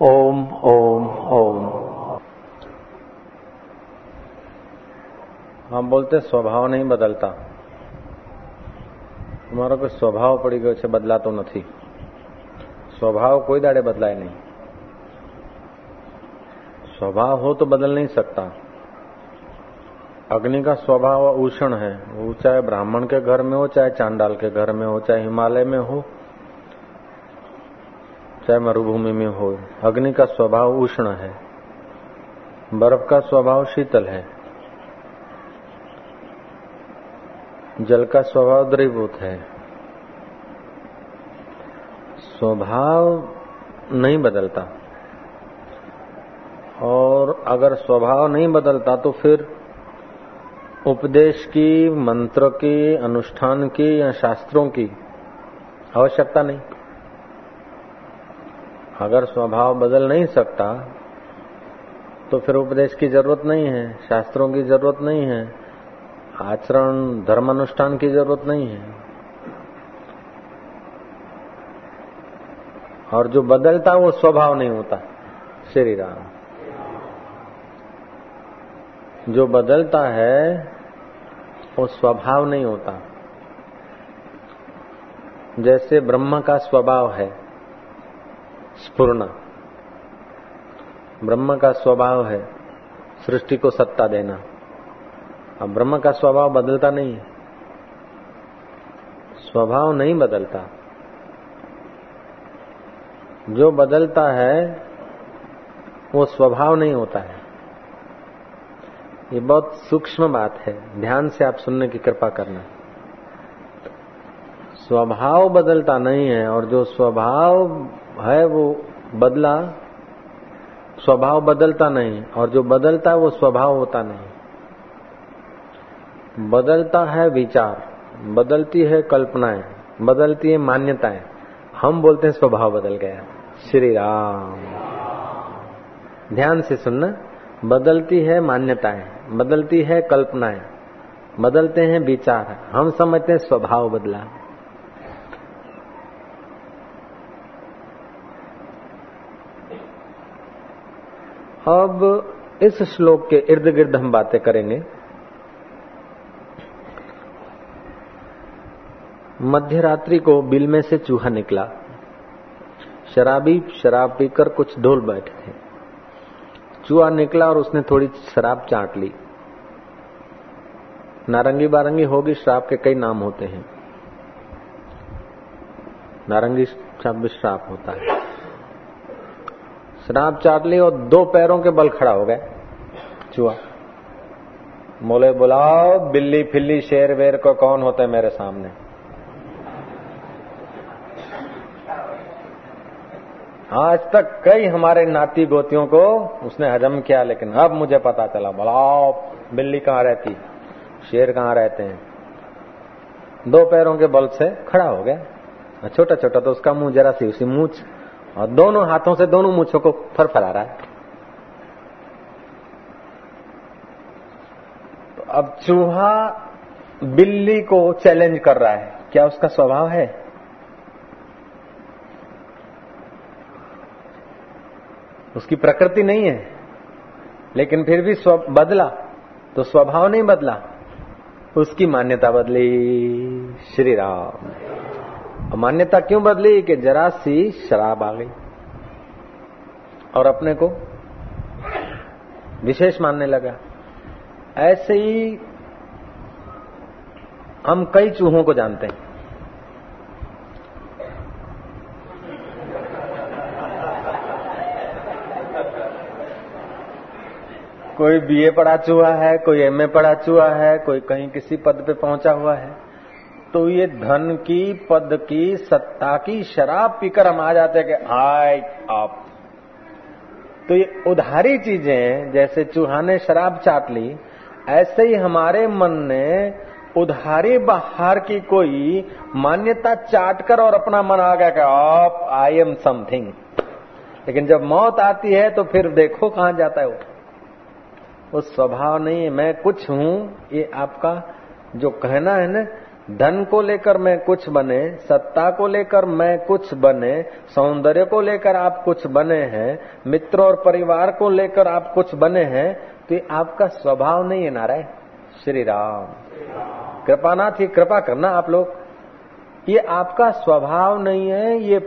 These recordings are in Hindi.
ओम ओम ओम हम बोलते સ્વભાવ નહીં બદલતા તમારો કોઈ સ્વભાવ પડી ગયો છે બદલાતો નથી स्वभाव कोई दाड़े बदलाए नहीं स्वभाव हो तो बदल नहीं सकता अग्नि का स्वभाव उष्ण है वो चाहे ब्राह्मण के घर में हो चाहे चांडाल के घर में हो चाहे हिमालय में हो चाहे मरुभूमि में हो। अग्नि का स्वभाव उष्ण है। बर्फ़ का स्वभाव शीतल है। जल का स्वभाव द्रवीभूत है। स्वभाव नहीं बदलता। और अगर स्वभाव नहीं बदलता तो फिर उपदेश की, मंत्र की, अनुष्ठान की या शास्त्रों की आवश्यकता नहीं। अगर स्वभाव बदल नहीं सकता तो फिर उपदेश की ज़रूरत नहीं है, शास्त्रों की ज़रूरत नहीं है, आचरण, धर्मानुष्ठान की ज़रूरत नहीं है। और जो बदलता वो स्वभाव नहीं होता, श्री राम। जो बदलता है, वो स्वभाव नहीं होता। जैसे ब्रह्म का स्वभाव है स्पूर्ण ब्रह्म का स्वभाव है, सृष्टि को सत्ता देना। अब ब्रह्म का स्वभाव बदलता नहीं है। स्वभाव नहीं बदलता। जो बदलता है, वो स्वभाव नहीं होता है। ये बहुत सूक्ष्म बात है, ध्यान से आप सुनने की कृपा करना। स्वभाव बदलता नहीं है और जो स्वभाव है वो बदला, स्वभाव बदलता नहीं, और जो बदलता है वो स्वभाव होता नहीं। बदलता है विचार, बदलती है कल्पनाएँ, बदलती है मान्यताएँ। हम बोलते हैं स्वभाव बदल गया। श्री राम। ध्यान से सुनना। बदलती है मान्यताएँ, बदलती है कल्पनाएँ, बदलते हैं विचार। हम समझते हैं स्वभाव बदला। अब इस श्लोक के इर्द गिर्द हम बातें करेंगे। मध्य रात्रि को बिल में से चूहा निकला। शराबी शराब पीकर कुछ ढोल बैठे थे। चूहा निकला और उसने थोड़ी शराब चाट ली। नारंगी बारंगी होगी शराब के कई नाम होते हैं। नारंगी शब्द श्राप होता है। शराब चाट ली और दो पैरों के बल खड़ा हो गए। चूहा मोले बुलाओ, बिल्ली फिल्ली शेर वेर को कौन होते मेरे सामने? आज तक कई हमारे नाती गोतियों को उसने हजम किया, लेकिन अब मुझे पता चला, बुलाओ, बिल्ली कहाँ रहती? शेर कहाँ रहते हैं? दो पैरों के बल से खड़ा हो गया। छोटा छोटा तो उसका मुँह जरा सी उसी मूछ और दोनों हाथों से दोनों मूछों को फरफरा रहा है। तो अब चूहा बिल्ली को चैलेंज कर रहा है। क्या उसका स्वभाव है? उसकी प्रकृति नहीं है, लेकिन फिर भी स्व बदला तो स्वभाव नहीं बदला। उसकी मान्यता बदली। श्री राम। मान्यता क्यों बदली कि जरा सी शराब आ गई? और अपने को विशेष मानने लगा। ऐसे ही हम कई चूहों को जानते हैं। कोई बीए पढ़ा चुका है, कोई एमए पढ़ा चुका है, कोई कहीं किसी पद पे पहुँचा हुआ है। तो ये धन की, पद की, सत्ता की शराब पीकर हम आ जाते हैं कि आय आप। तो ये उधारी चीज़ें, जैसे चूहा ने शराब चाट ली, ऐसे ही हमारे मन ने उधारी बाहर की कोई मान्यता चाट कर और अपना मन आ गया कि, आप आई एम समथिंग लेकिन जब मौत आती है तो फिर देखो कहाँ जाता है वो। वो स्वभाव नहीं है। मैं कुछ हूँ, ये आपका जो कहना है ना धन को लेकर मैं कुछ बने, सत्ता को लेकर मैं कुछ बने, सौंदर्य को लेकर आप कुछ बने हैं, मित्र और परिवार को लेकर आप कुछ बने हैं तो ये आपका स्वभाव नहीं है नारायण। श्री राम। कृपानाथ ही कृपा करना आप लोग। ये आपका स्वभाव नहीं है, ये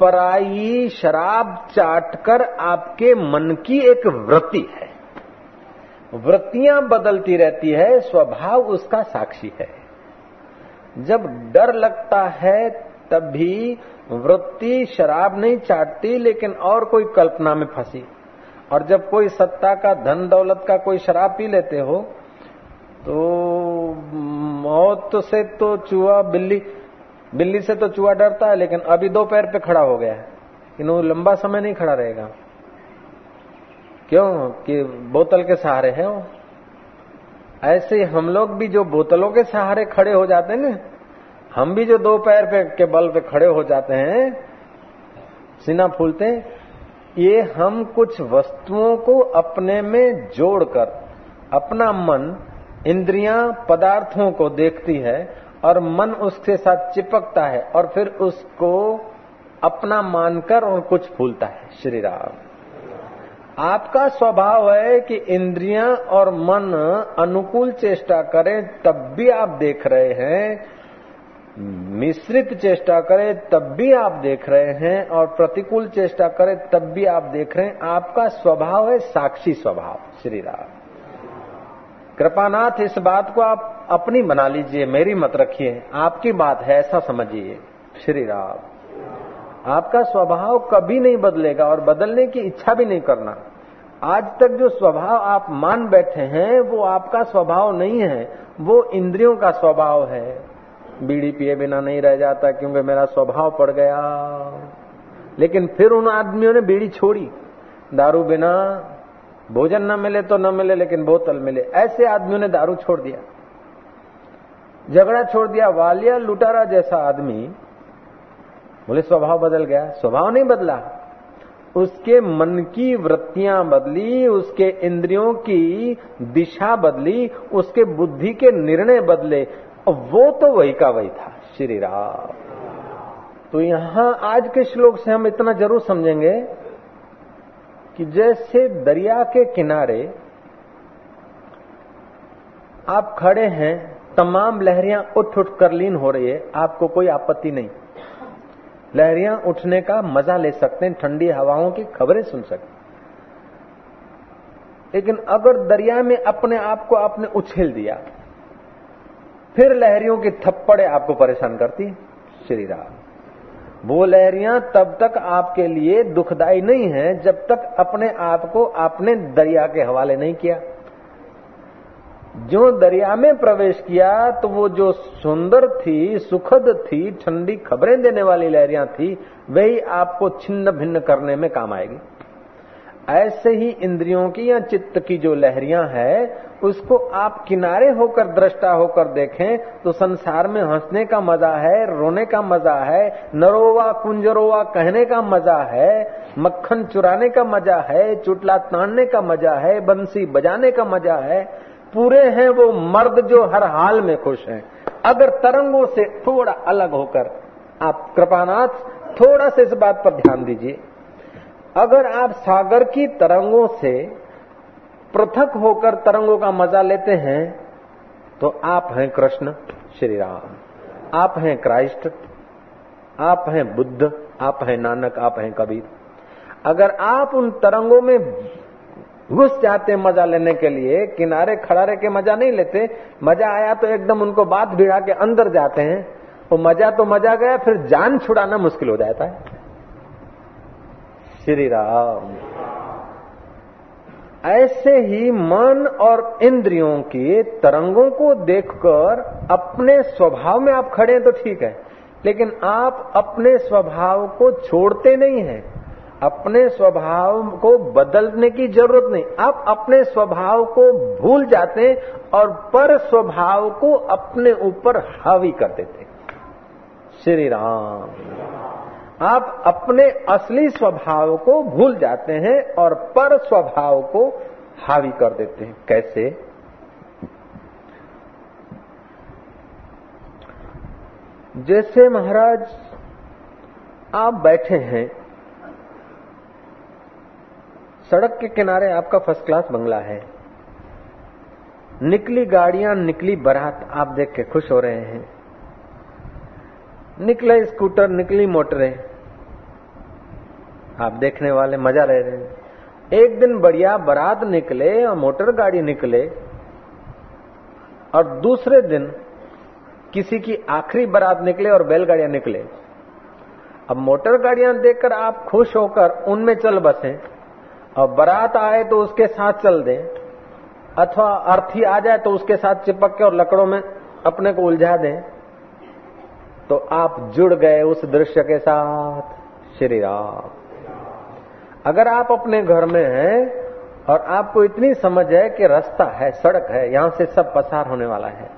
पराई, शराब चाटकर आपके मन की एक वृत्ति है। वृत्तियाँ बदलती रहती है, स्वभाव उसका साक्षी है। जब डर लगता है, तभी वृत्ति शराब नहीं चाटती, लेकिन और कोई कल्पना में फंसी। और जब कोई सत्ता का धन दौलत का कोई शराब पी लेते हो तो मौत से तो चूहा बिल्ली बिल्ली से तो चूहा डरता है, लेकिन अभी दो पैर पे खड़ा हो गया है। लेकिन वो लंबा समय नहीं खड़ा रहेगा। क्यों? कि बोतल के सहारे है वो? ऐसे हम लोग भी जो बोतलों के सहारे खड़े हो जाते हैं ना, हम भी जो दो पैर पे, के बल पे खड़े हो जाते हैं, सीना फूलते हैं, ये हम कुछ वस्तुओं को अपने में जोड़कर, अपना मन इंद्रियाँ पदार्थों को देखती है और मन उसके साथ चिपकता है और फिर उसको अपना मानकर और कुछ फूलता है, श्री राम। आपका स्वभाव है कि इंद्रियाँ और मन अनुकूल चेष्टा करें, तब भी आप देख रहे हैं। मिश्रित चेष्टा करें, तब भी आप देख रहे हैं, और प्रतिकूल चेष्टा करें, तब भी आप देख रहे हैं। आपका स्वभाव है साक्षी स्वभाव, श्री राम। कृपानाथ इस बात को आप अपनी बना लीजिए, मेरी मत रखिए। आपकी बात है, ऐसा समझिए, श्री राम। आपका स्वभाव कभी नहीं बदलेगा और बदलने की इच्छा भी नहीं करना। आज तक जो स्वभाव आप मान बैठे हैं, वो आपका स्वभाव नहीं है, वो इंद्रियों का स्वभाव है। बीड़ी पिए बिना नहीं रह जाता क्योंकि मेरा स्वभाव पड़ गया। लेकिन फिर उन आदमियों ने बीड़ी छोड़ी। दारू बिना भोजन न मिले तो न मिले, लेकिन बोतल मिले। ऐसे आदमियों ने दारू छोड़ दिया। झगड़ा छोड़ दिया। वालिया लुटारा जैसा आदमी बोले, स्वभाव बदल गया। स्वभाव नहीं बदला। उसके मन की वृत्तियाँ बदली, उसके इंद्रियों की दिशा बदली, उसके बुद्धि के निर्णय बदले। वो तो वही का वही था, श्री राम। तो यहाँ आज के श्लोक से हम इतना ज़रूर समझेंगे कि जैसे दरिया के किनारे आप खड़े हैं, तमाम लहरियाँ उठ उठ कर लीन हो रही है, आपको कोई आपत्ति नहीं। लहरियाँ उठने का मज़ा ले सकते हैं, ठंडी हवाओं की खबरें सुन सकते लेकिन अगर दरिया में अपने आप को आपने उछेल दिया, फिर लहरियों की थप्पड़े आपको परेशान करती श्री राम। वो लहरियाँ तब तक आपके लिए दुखदाई नहीं है, जब तक अपने आप को आपने दरिया के हवाले नहीं किया। जो दरिया में प्रवेश किया तो वो जो सुंदर थी, सुखद थी, ठंडी खबरें देने वाली लहरियाँ थी, वही आपको छिन्न भिन्न करने में काम आएगी। ऐसे ही इंद्रियों की या चित्त की जो लहरियाँ है, उसको आप किनारे होकर, दृष्टा होकर देखें तो संसार में हंसने का मज़ा है, रोने का मज़ा है, नरोवा, कुंजरोवा कहने का मज़ा है, मक्खन चुराने का मज़ा है, चुटला तानने का मज़ा है, बंसी बजाने का मज़ा है पूरे हैं वो मर्द जो हर हाल में खुश हैं। अगर तरंगों से थोड़ा अलग होकर आप कृपानाथ, थोड़ा से इस बात पर ध्यान दीजिए। अगर आप सागर की तरंगों से पृथक होकर तरंगों का मज़ा लेते हैं तो आप हैं कृष्ण श्री राम। आप हैं क्राइस्ट, आप हैं बुद्ध, आप हैं नानक, आप हैं कबीर। अगर आप उन तरंगों में घुस जाते मज़ा लेने के लिए, किनारे खड़ा रह के मज़ा नहीं लेते। मज़ा आया तो एकदम उनको बात भिड़ा के अंदर जाते हैं। वो मज़ा तो मज़ा गया, फिर जान छुड़ाना मुश्किल हो जाता है। श्री राम। ऐसे ही मन और इंद्रियों के तरंगों को देखकर अपने स्वभाव में आप खड़े हैं तो ठीक है, लेकिन आप अपने स्वभाव को छोड़ते नहीं हैं। अपने स्वभाव को बदलने की ज़रूरत नहीं। आप अपने स्वभाव को भूल जाते हैं और पर स्वभाव को अपने ऊपर हावी कर देते श्री राम। आप अपने असली स्वभाव को भूल जाते हैं और पर स्वभाव को हावी कर देते हैं। कैसे? जैसे महाराज, आप बैठे हैं सड़क के किनारे आपका फ़र्स्ट क्लास बंगला है। निकली गाड़ियाँ, निकली बारात, आप देख के खुश हो रहे हैं। निकले स्कूटर, निकली मोटरें, आप देखने वाले मज़ा ले रहे हैं। एक दिन बढ़िया बारात निकले और मोटर गाड़ी निकले और दूसरे दिन किसी की आखिरी बारात निकले और बैलगाड़ियाँ निकले। अब मोटर गाड़ियाँ देखकर आप खुश होकर उनमें चल बसे। और बारात आए तो उसके साथ चल दे। अथवा अर्थी आ जाए तो उसके साथ चिपक के और लकड़ों में अपने को उलझा दे। तो आप जुड़ गए उस दृश्य के साथ। श्री राम। अगर आप अपने घर में हैं और आपको इतनी समझ है कि रास्ता है, सड़क है, यहाँ से सब पसार होने वाला है।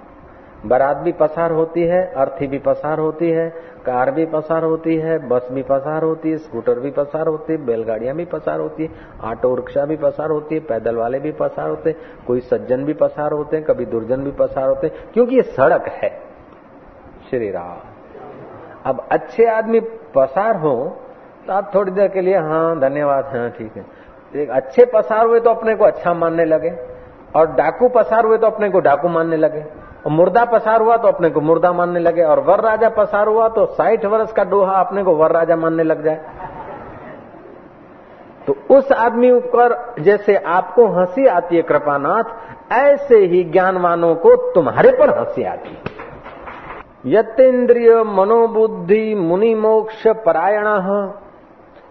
बारात भी पसार होती है, अर्थी भी पसार होती है कार भी पसार होती है, बस भी पसार होती है, स्कूटर भी पसार होती है, बैलगाड़ियाँ भी पसार होती है, ऑटो रिक्शा भी पसार होती है, पैदल वाले भी पसार होते हैं, कोई सज्जन भी पसार होते हैं, कभी दुर्जन भी पसार होते हैं, क्योंकि ये सड़क है। श्री राम। अब अच्छे आदमी पसार हो तो आप थोड़ी देर के लिए हाँ धन्यवाद हाँ ठीक है। एक अच्छे पसार हुए तो अपने को अच्छा मानने लगे। और डाकू पसार हुए तो अपने को डाकू मानने लगे। और मुर्दा पसार हुआ तो अपने को मुर्दा मानने लगे। और वर राजा पसार हुआ तो साठ वर्ष का डोहा अपने को वर राजा मानने लग जाए। तो उस आदमी पर जैसे आपको हँसी आती है कृपानाथ, ऐसे ही ज्ञानवानों को तुम्हारे पर हँसी आती है। यतेन्द्रिय मनोबुद्धि मुनि मोक्ष परायण,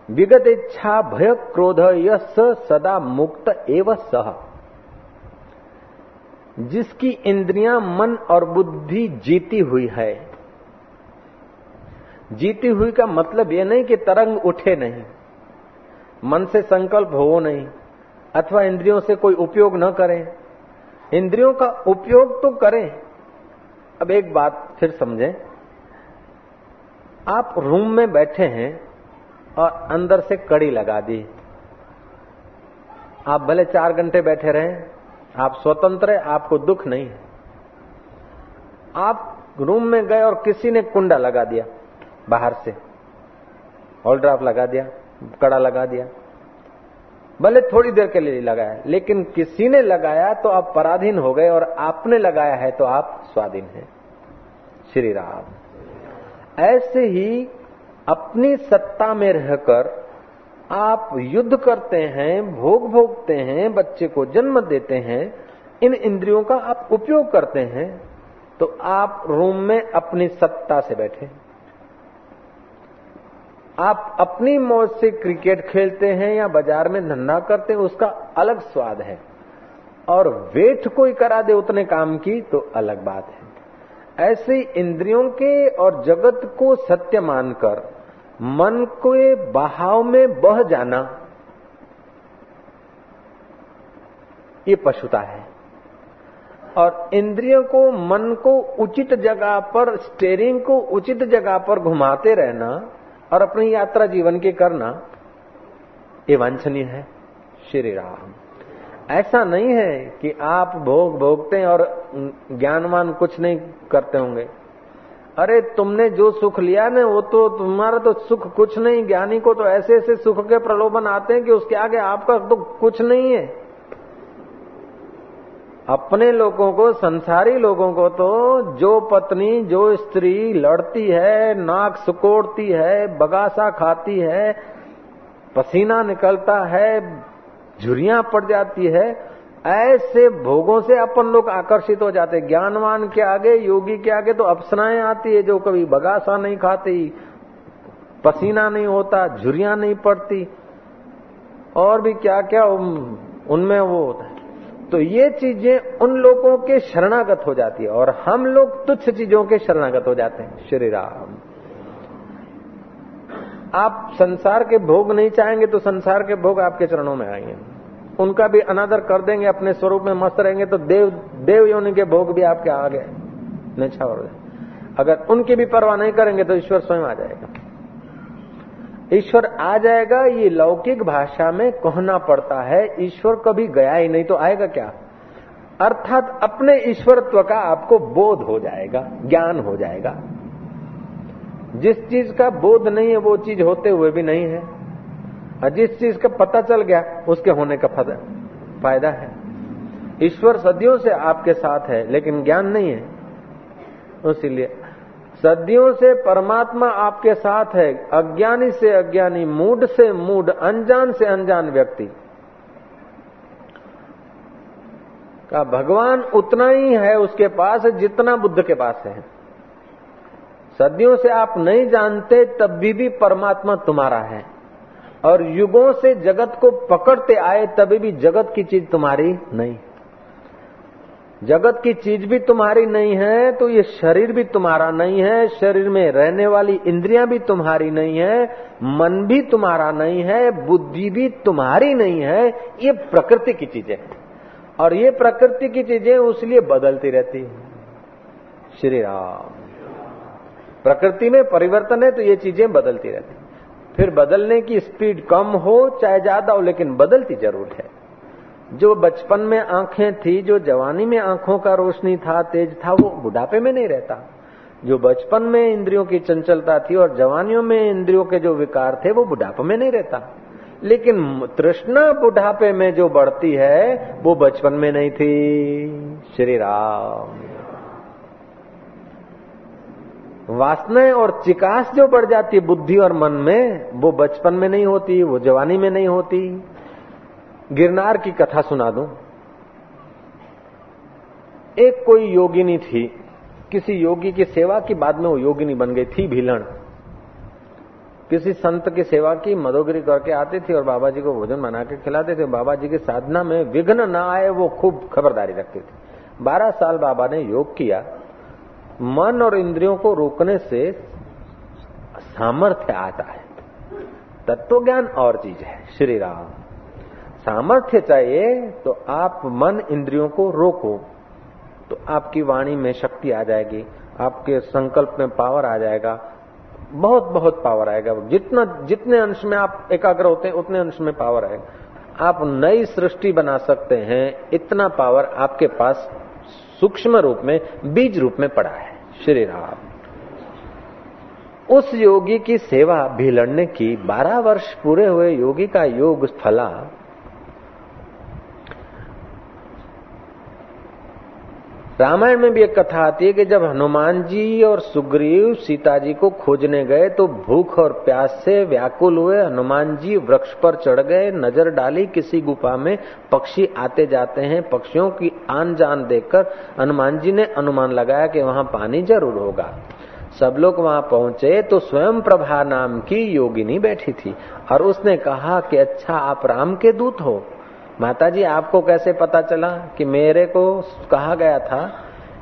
विगत इच्छा भय क्रोध यस सदा मुक्त एवं सह जिसकी इंद्रियाँ मन और बुद्धि जीती हुई है। जीती हुई का मतलब यह नहीं कि तरंग उठे नहीं, मन से संकल्प हो नहीं, अथवा इंद्रियों से कोई उपयोग न करें। इंद्रियों का उपयोग तो करें। अब एक बात फिर समझें। आप रूम में बैठे हैं और अंदर से कड़ी लगा दी। आप भले चार घंटे बैठे रहे आप स्वतंत्र है, आपको दुख नहीं है। आप रूम में गए और किसी ने कुंडा लगा दिया, बाहर से। ड्राफ लगा दिया, कड़ा लगा दिया। भले थोड़ी देर के लिए लगाया, लेकिन किसी ने लगाया तो आप पराधीन हो गए और आपने लगाया है तो आप स्वाधीन हैं। श्री राम। ऐसे ही अपनी सत्ता में रहकर आप युद्ध करते हैं, भोग भोगते हैं, बच्चे को जन्म देते हैं, इन इंद्रियों का आप उपयोग करते हैं तो आप रूम में अपनी सत्ता से बैठे। आप अपनी मौज से क्रिकेट खेलते हैं या बाज़ार में धंधा करते हैं, उसका अलग स्वाद है। और वेट कोई करा दे उतने काम की तो अलग बात है। ऐसे इंद्रियों के और जगत को सत्य मानकर मन के बहाव में बह जाना ये पशुता है। और इंद्रियों को, मन को उचित जगह पर स्टेरिंग को उचित जगह पर घुमाते रहना और अपनी यात्रा जीवन की करना, ये वांछनीय है। श्री राम ऐसा नहीं है कि आप भोग भोगते हैं और ज्ञानवान कुछ नहीं करते होंगे। अरे तुमने जो सुख लिया ना, वो तो तुम्हारा तो सुख कुछ नहीं, ज्ञानी को तो ऐसे ऐसे सुख के प्रलोभन आते हैं कि उसके आगे आपका तो कुछ नहीं है। अपने लोगों को, संसारी लोगों को तो जो पत्नी, जो स्त्री लड़ती है, नाक सुकोड़ती है, बगासा खाती है, पसीना निकलता है, झुरियाँ पड़ जाती है ऐसे भोगों से अपन लोग आकर्षित हो जाते ज्ञानवान के आगे, योगी के आगे तो अप्सराएँ आती है जो कभी बगासा नहीं खाती, पसीना नहीं होता, झुरियाँ नहीं पड़ती। और भी क्या क्या उनमें वो होता है। तो ये चीज़ें उन लोगों के शरणागत हो जाती है और हम लोग तुच्छ चीज़ों के शरणागत हो जाते हैं। श्री राम। आप संसार के भोग नहीं चाहेंगे तो संसार के भोग आपके चरणों में आएँगे। उनका भी अनादर कर देंगे, अपने स्वरूप में मस्त रहेंगे तो देव देव योनि के भोग भी आपके आ गए निछावर अगर उनकी भी परवाह नहीं करेंगे तो ईश्वर स्वयं आ जाएगा। ईश्वर आ जाएगा, ये लौकिक भाषा में कहना पड़ता है, ईश्वर कभी गया ही नहीं तो आएगा क्या? अर्थात अपने ईश्वरत्व का आपको बोध हो जाएगा, ज्ञान हो जाएगा। जिस चीज़ का बोध नहीं है, वो चीज़ होते हुए भी नहीं है। और जिस चीज़ का पता चल गया उसके होने का फ़ायदा है। ईश्वर सदियों से आपके साथ है लेकिन ज्ञान नहीं है। इसीलिए सदियों से परमात्मा आपके साथ है अज्ञानी से अज्ञानी मूड से मूड अनजान से अनजान व्यक्ति। का भगवान उतना ही है उसके पास जितना बुद्ध के पास है। सदियों से आप नहीं जानते तब भी, भी परमात्मा तुम्हारा है। और युगों से जगत को पकड़ते आए तभी भी जगत की चीज़ तुम्हारी नहीं। जगत की चीज़ भी तुम्हारी नहीं है तो ये शरीर भी तुम्हारा नहीं है, शरीर में रहने वाली इंद्रियाँ भी तुम्हारी नहीं है, मन भी तुम्हारा नहीं है, बुद्धि भी तुम्हारी नहीं है, ये प्रकृति की चीज़ें और ये प्रकृति की चीज़ें उसलिए बदलती रहती है। श्री राम। प्रकृति में परिवर्तन है तो ये चीज़ें बदलती रहती फिर बदलने की स्पीड कम हो चाहे ज़्यादा हो, लेकिन बदलती ज़रूर है। जो बचपन में आँखें थी, जो जवानी में आँखों का रोशनी था, तेज था, वो बुढ़ापे में नहीं रहता। जो बचपन में इंद्रियों की चंचलता थी और जवानियों में इंद्रियों के जो विकार थे, वो बुढ़ापे में नहीं रहता। लेकिन तृष्णा बुढ़ापे में जो बढ़ती है, वो बचपन में नहीं थी। श्री राम। वासनाएँ और चिकास जो बढ़ जाती है बुद्धि और मन में, वो बचपन में नहीं होती, वो जवानी में नहीं होती। गिरनार की कथा सुना दूँ। एक कोई योगिनी थी, किसी योगी की सेवा की बाद में वो योगिनी बन गई थी भीलण। किसी संत की सेवा की मदोगिरी करके आती थी और बाबा जी को भोजन बना के खिलाते थे। बाबा जी की साधना में विघ्न ना आए, वो खूब खबरदारी रखती थी। बारह साल बाबा ने योग किया। मन और इंद्रियों को रोकने से सामर्थ्य आता है। तत्व ज्ञान और चीज़ है, श्री राम। सामर्थ्य चाहिए तो आप मन इंद्रियों को रोको तो आपकी वाणी में शक्ति आ जाएगी, आपके संकल्प में पावर आ जाएगा बहुत बहुत पावर आएगा। जितना, जितने अंश में आप एकाग्र होते हैं, उतने अंश में पावर आएगा। आप नई सृष्टि बना सकते हैं, इतना पावर आपके पास सूक्ष्म रूप में, बीज रूप में पड़ा है। श्री राम उस योगी की सेवा भी लड़ने की 12 वर्ष पूरे हुए योगी का योग फला रामायण में भी एक कथा आती है कि जब हनुमान जी और सुग्रीव सीता जी को खोजने गए तो भूख और प्यास से व्याकुल हुए। हनुमान जी वृक्ष पर चढ़ गए, नज़र डाली, किसी गुफा में पक्षी आते जाते हैं। पक्षियों की आन जान देखकर हनुमान जी ने अनुमान लगाया कि वहाँ पानी ज़रूर होगा। सब लोग वहाँ पहुँचे तो स्वयं प्रभा नाम की योगिनी बैठी थी और उसने कहा कि अच्छा आप राम के दूत हो। माता जी आपको कैसे पता चला कि मेरे को कहा गया था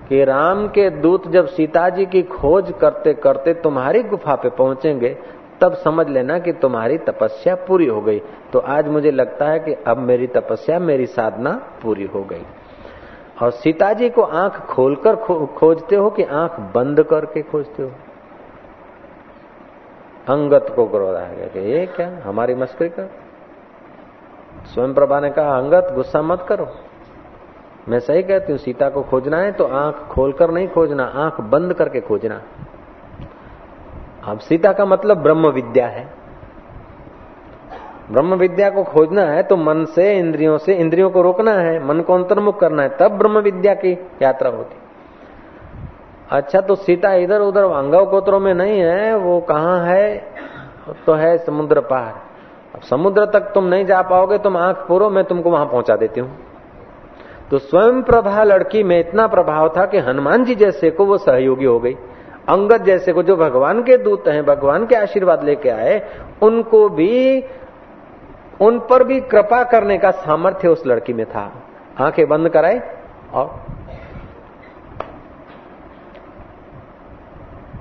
कि राम के दूत जब सीता जी की खोज करते करते तुम्हारी गुफा पे पहुँचेंगे, तब समझ लेना कि तुम्हारी तपस्या पूरी हो गई। तो आज मुझे लगता है कि अब मेरी तपस्या, मेरी साधना पूरी हो गई। और सीता जी को आँख खोलकर खोजते हो कि आँख बंद करके खोजते हो? अंगत को क्रोध आ गया कि ये क्या? हमारी मस्करी कर। स्वयं प्रभा ने कहा, अंगत, गुस्सा मत करो। मैं सही कहती हूँ, सीता को खोजना है तो आँख खोलकर नहीं खोजना, आँख बंद करके खोजना। अब सीता का मतलब ब्रह्म विद्या है। ब्रह्म विद्या को खोजना है तो मन से, इंद्रियों से, इंद्रियों को रोकना है, मन को अंतर्मुख करना है, तब ब्रह्म विद्या की यात्रा होती। अच्छा तो सीता इधर उधर अंगव गोत्रों में नहीं है, वो कहाँ है? तो है समुद्र पार। समुद्र तक तुम नहीं जा पाओगे, तुम आँख पूरो, मैं तुमको वहाँ पहुँचा देती हूँ। तो स्वयं प्रभा लड़की में इतना प्रभाव था कि हनुमान जी जैसे को वो सहयोगी हो गई। अंगद जैसे को जो भगवान के दूत हैं, भगवान के आशीर्वाद लेके आए, उनको भी, उन पर भी कृपा करने का सामर्थ्य उस लड़की में था। आँखें बंद कराए और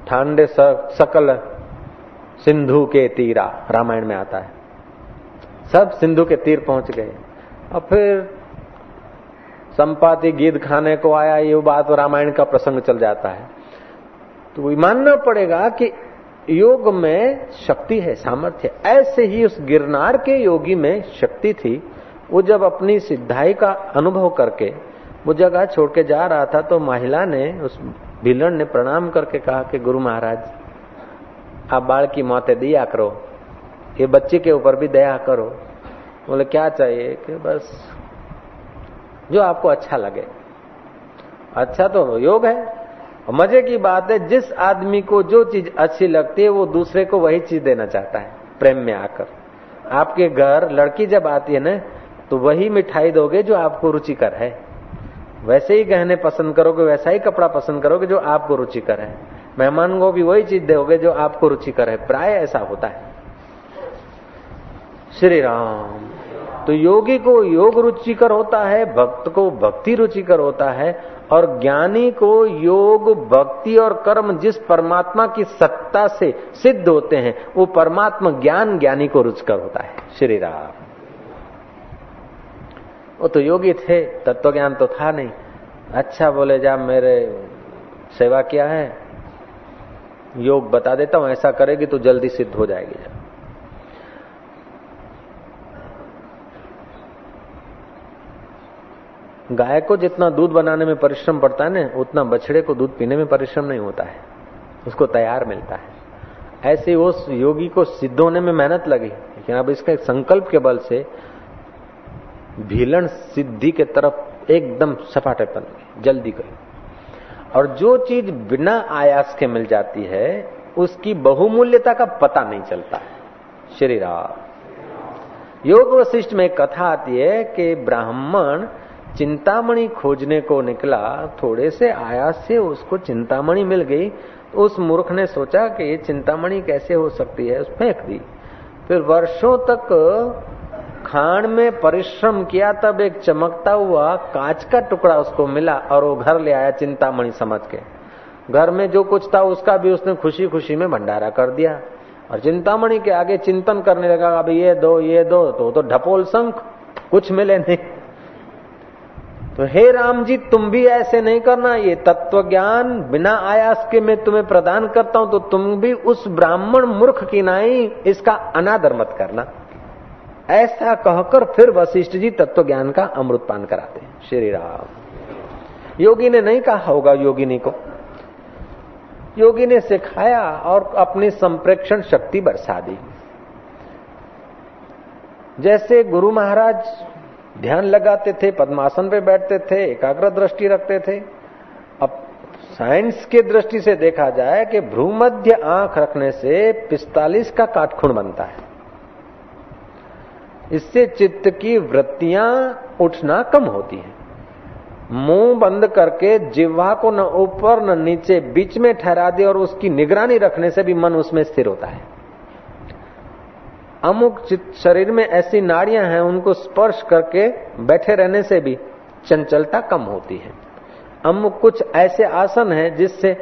ठांडे सकल सिंधु के तीरा रामायण में आता है। सब सिंधु के तीर पहुँच गए। और फिर संपाति गीत खाने को आया, ये बात रामायण का प्रसंग चल जाता है। तो मानना पड़ेगा कि योग में शक्ति है, सामर्थ्य ऐसे ही उस गिरनार के योगी में शक्ति थी। वो जब अपनी सिद्धाई का अनुभव करके वो जगह छोड़ के जा रहा था तो महिला ने, उस भिलण ने प्रणाम करके कहा कि गुरु महाराज, आप बाल की मौतें दिया करो। ये बच्चे के ऊपर भी दया करो। बोले, क्या चाहिए? कि बस, जो आपको अच्छा लगे। अच्छा तो योग है। मज़े की बात है, जिस आदमी को जो चीज़ अच्छी लगती है, वो दूसरे को वही चीज़ देना चाहता है, प्रेम में आकर। आपके घर, लड़की जब आती है ना तो वही मिठाई दोगे जो आपको रुचिकर है। वैसे ही गहने पसंद करोगे, वैसा ही कपड़ा पसंद करोगे जो आपको रुचिकर है। मेहमान को भी वही चीज़ दोगे जो आपको रुचिकर है। प्राय ऐसा होता है। श्री राम। तो योगी को योग रुचिकर होता है, भक्त को भक्ति रुचिकर होता है, और ज्ञानी को योग, भक्ति और कर्म जिस परमात्मा की सत्ता से सिद्ध होते हैं, वो परमात्मा ज्ञान ज्ञानी को रुचकर होता है। श्री राम। वो तो योगी थे तत्व ज्ञान तो था नहीं। अच्छा बोले, जा मेरे सेवा किया है, योग बता देता हूँ, ऐसा करेगी तो जल्दी सिद्ध हो जाएगी। गाय को जितना दूध बनाने में परिश्रम पड़ता है ना, उतना बछड़े को दूध पीने में परिश्रम नहीं होता है। उसको तैयार मिलता है। ऐसे उस योगी को सिद्ध होने में मेहनत लगी। लेकिन अब इसका संकल्प के बल से भीलन सिद्धि के तरफ़ एकदम सपाटेपन, जल्दी गई। और जो चीज़ बिना आयास के मिल जाती है, उसकी बहुमूल्यता का पता नहीं चलता। है श्री राम। योग वशिष्ठ में कथा आती है कि ब्राह्मण चिंतामणि खोजने को निकला, थोड़े से आयास से उसको चिंतामणि मिल गई। तो उस मूर्ख ने सोचा कि ये चिंतामणि कैसे हो सकती है फेंक दी। फिर वर्षों तक खान में परिश्रम किया, तब एक चमकता हुआ कांच का टुकड़ा उसको मिला और वो घर ले आया चिंतामणि समझ के। घर में जो कुछ था, उसका भी उसने खुशी खुशी में भंडारा कर दिया। और चिंतामणि के आगे चिंतन करने लगा अभी ये दो ये दो तो तो ढपोल संख कुछ मिले नहीं। तो हे राम जी, तुम भी ऐसे नहीं करना। ये तत्व ज्ञान बिना आयास के मैं तुम्हें प्रदान करता हूँ तो तुम भी उस ब्राह्मण मूर्ख की नाई, इसका अनादर मत करना। ऐसा कहकर फिर वशिष्ठ जी तत्व ज्ञान का अमृत पान कराते श्री राम। योगी ने नहीं कहा होगा योगिनी को। योगी ने सिखाया और अपनी संप्रेक्षण शक्ति बरसा दी। जैसे गुरु महाराज ध्यान लगाते थे, पद्मासन पे बैठते थे, एकाग्र दृष्टि रखते थे। अब साइंस की दृष्टि से देखा जाए कि भ्रूमध्य आँख रखने से पिस्तालीस का काटखुण बनता है। इससे चित्त की वृत्तियाँ उठना कम होती है। मुँह बंद करके जिह्वा को न ऊपर न नीचे बीच में ठहरा दे और उसकी निगरानी रखने से भी मन उसमें स्थिर होता है। अमुक शरीर में ऐसी नाड़ियाँ हैं, उनको स्पर्श करके बैठे रहने से भी चंचलता कम होती है। अमुक कुछ ऐसे आसन हैं जिससे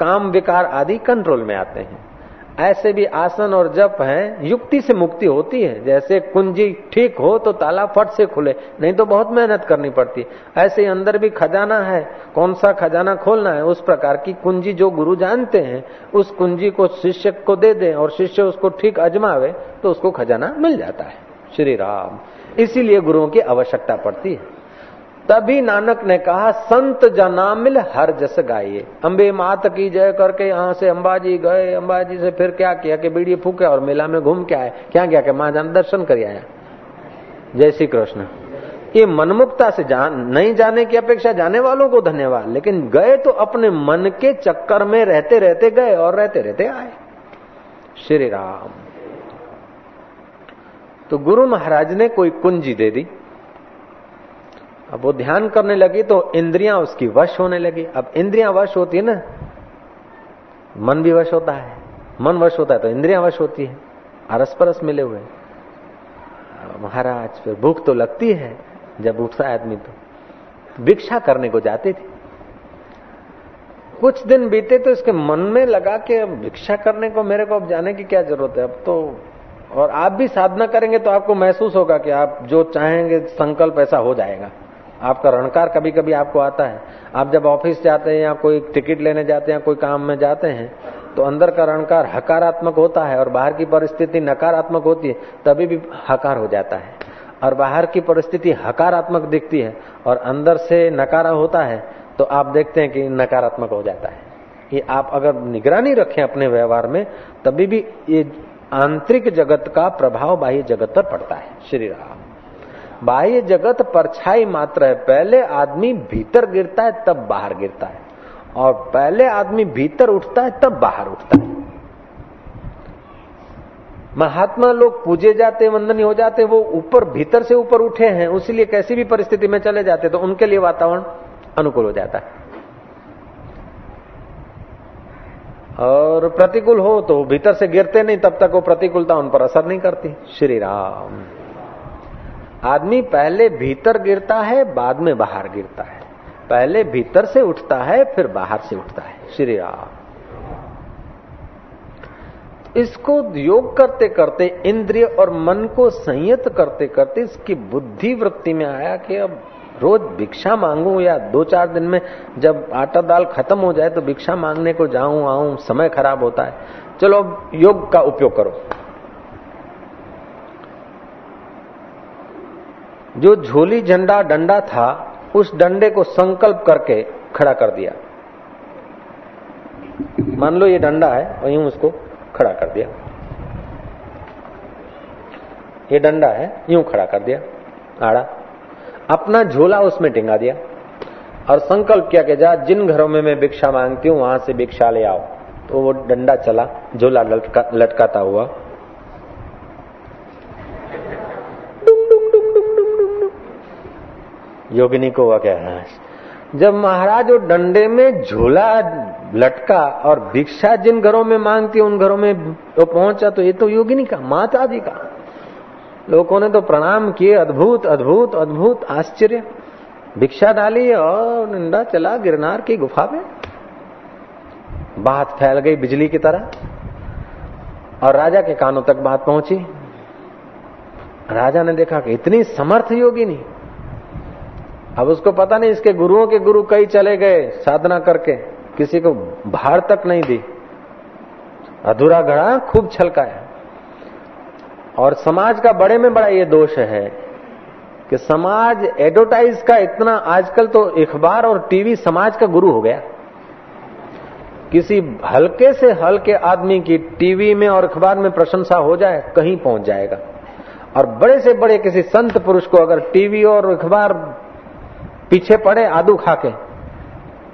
काम विकार आदि कंट्रोल में आते हैं। ऐसे भी आसन और जप हैं, युक्ति से मुक्ति होती है। जैसे कुंजी ठीक हो तो ताला फट से खुले, नहीं तो बहुत मेहनत करनी पड़ती। है ऐसे अंदर भी खजाना है, कौन सा खजाना खोलना है, उस प्रकार की कुंजी जो गुरु जानते हैं, उस कुंजी को शिष्य को दे दे और शिष्य उसको ठीक अजमावे तो उसको खजाना मिल जाता है। श्री राम। इसीलिए गुरुओं की आवश्यकता पड़ती है। तभी नानक ने कहा, संत जना मिल हर जस गाइए। अम्बे मात की जय करके यहाँ से अंबाजी गए। अंबाजी से फिर क्या किया कि बीड़ी फूके और मेला में घूम के आए? क्या क्या कि माँ जान दर्शन कर आया? जय श्री कृष्ण। ये मनमुक्ता से जान, नहीं जाने की अपेक्षा जाने वालों को धन्यवाद, लेकिन गए तो अपने मन के चक्कर में रहते रहते गए और रहते रहते आए। श्री राम। तो गुरु महाराज ने कोई कुंजी दे दी। अब वो ध्यान करने लगी तो इंद्रियाँ उसकी वश होने लगी। अब इंद्रियाँ वश होती है ना, मन भी वश होता है, मन वश होता है तो इंद्रियाँ वश होती है अरस परस मिले हुए महाराज, फिर भूख तो लगती है, जब उठता आदमी तो। भिक्षा करने को जाते थे। कुछ दिन बीते तो इसके मन में लगा कि भिक्षा करने को, मेरे को अब जाने की क्या ज़रूरत है? अब तो और आप भी साधना करेंगे तो आपको महसूस होगा कि आप जो चाहेंगे, संकल्प ऐसा हो जाएगा। आपका रणकार कभी कभी आपको आता है। आप जब ऑफ़िस जाते हैं या कोई टिकट लेने जाते हैं कोई काम में जाते हैं तो अंदर का रणकार हकारात्मक होता है और बाहर की परिस्थिति नकारात्मक होती है, तभी भी हकार हो जाता है। और बाहर की परिस्थिति हकारात्मक दिखती है और अंदर से नकारा होता है तो आप देखते हैं कि नकारात्मक हो जाता है। ये आप अगर निगरानी रखें अपने व्यवहार में, तभी भी ये आंतरिक जगत का प्रभाव बाह्य जगत पर पड़ता है। श्री राम। बाह्य जगत परछाई मात्र है। पहले आदमी भीतर गिरता है, तब बाहर गिरता है। और पहले आदमी भीतर उठता है, तब बाहर उठता है। महात्मा लोग पूजे जाते, वंदन हो जाते, वो ऊपर, भीतर से ऊपर उठे हैं। उसीलिए कैसी भी परिस्थिति में चले जाते तो उनके लिए वातावरण अनुकूल हो जाता है। और प्रतिकूल हो तो भीतर से गिरते नहीं, तब तक वो प्रतिकूलता उन पर असर नहीं करती। श्री राम। आदमी पहले भीतर गिरता है, बाद में बाहर गिरता है। पहले भीतर से उठता है, फिर बाहर से उठता है। श्री राम। इसको योग करते करते, इंद्रिय और मन को संयत करते करते, इसकी बुद्धि वृत्ति में आया कि अब रोज भिक्षा मांगू या दो चार दिन में जब आटा दाल खत्म हो जाए तो भिक्षा मांगने को जाऊँ, आऊँ, समय खराब होता है। चलो योग का उपयोग करो। जो झोली झंडा डंडा था उस डंडे को संकल्प करके खड़ा कर दिया। मान लो ये डंडा है और यूँ उसको खड़ा कर दिया। ये डंडा है यूँ खड़ा कर दिया। आड़ा। अपना झोला उसमें टिंगा दिया और संकल्प किया कि जा जिन घरों में मैं भिक्षा मांगती हूँ वहाँ से भिक्षा ले आओ। तो वो डंडा चला झोला लटका, लटकाता हुआ। योगिनी को हुआ क्या है? जब महाराज वो डंडे में झोला लटका और भिक्षा जिन घरों में मांगती, उन घरों में तो पहुँचा तो ये तो योगिनी का माता जी का। लोगों ने तो प्रणाम किए, अद्भुत अद्भुत अद्भुत, आश्चर्य। भिक्षा डाली और डंडा चला गिरनार की गुफा में। बात फैल गई बिजली की तरह। और राजा के कानों तक बात पहुँची। राजा ने देखा कि इतनी समर्थ योगिनी अब उसको पता नहीं, इसके गुरुओं के गुरु कई चले गए साधना करके, किसी को भार तक नहीं दी। अधूरा घड़ा खूब छलकाया। और समाज का बड़े में बड़ा ये दोष है कि समाज एडवर्टाइज का इतना, आजकल तो अखबार और टीवी समाज का गुरु हो गया। किसी हल्के से हल्के आदमी की टीवी में और अखबार में प्रशंसा हो जाए, कहीं पहुँच जाएगा। और बड़े से बड़े किसी संत पुरुष को अगर टीवी और अखबार पीछे पड़े, आदू खा के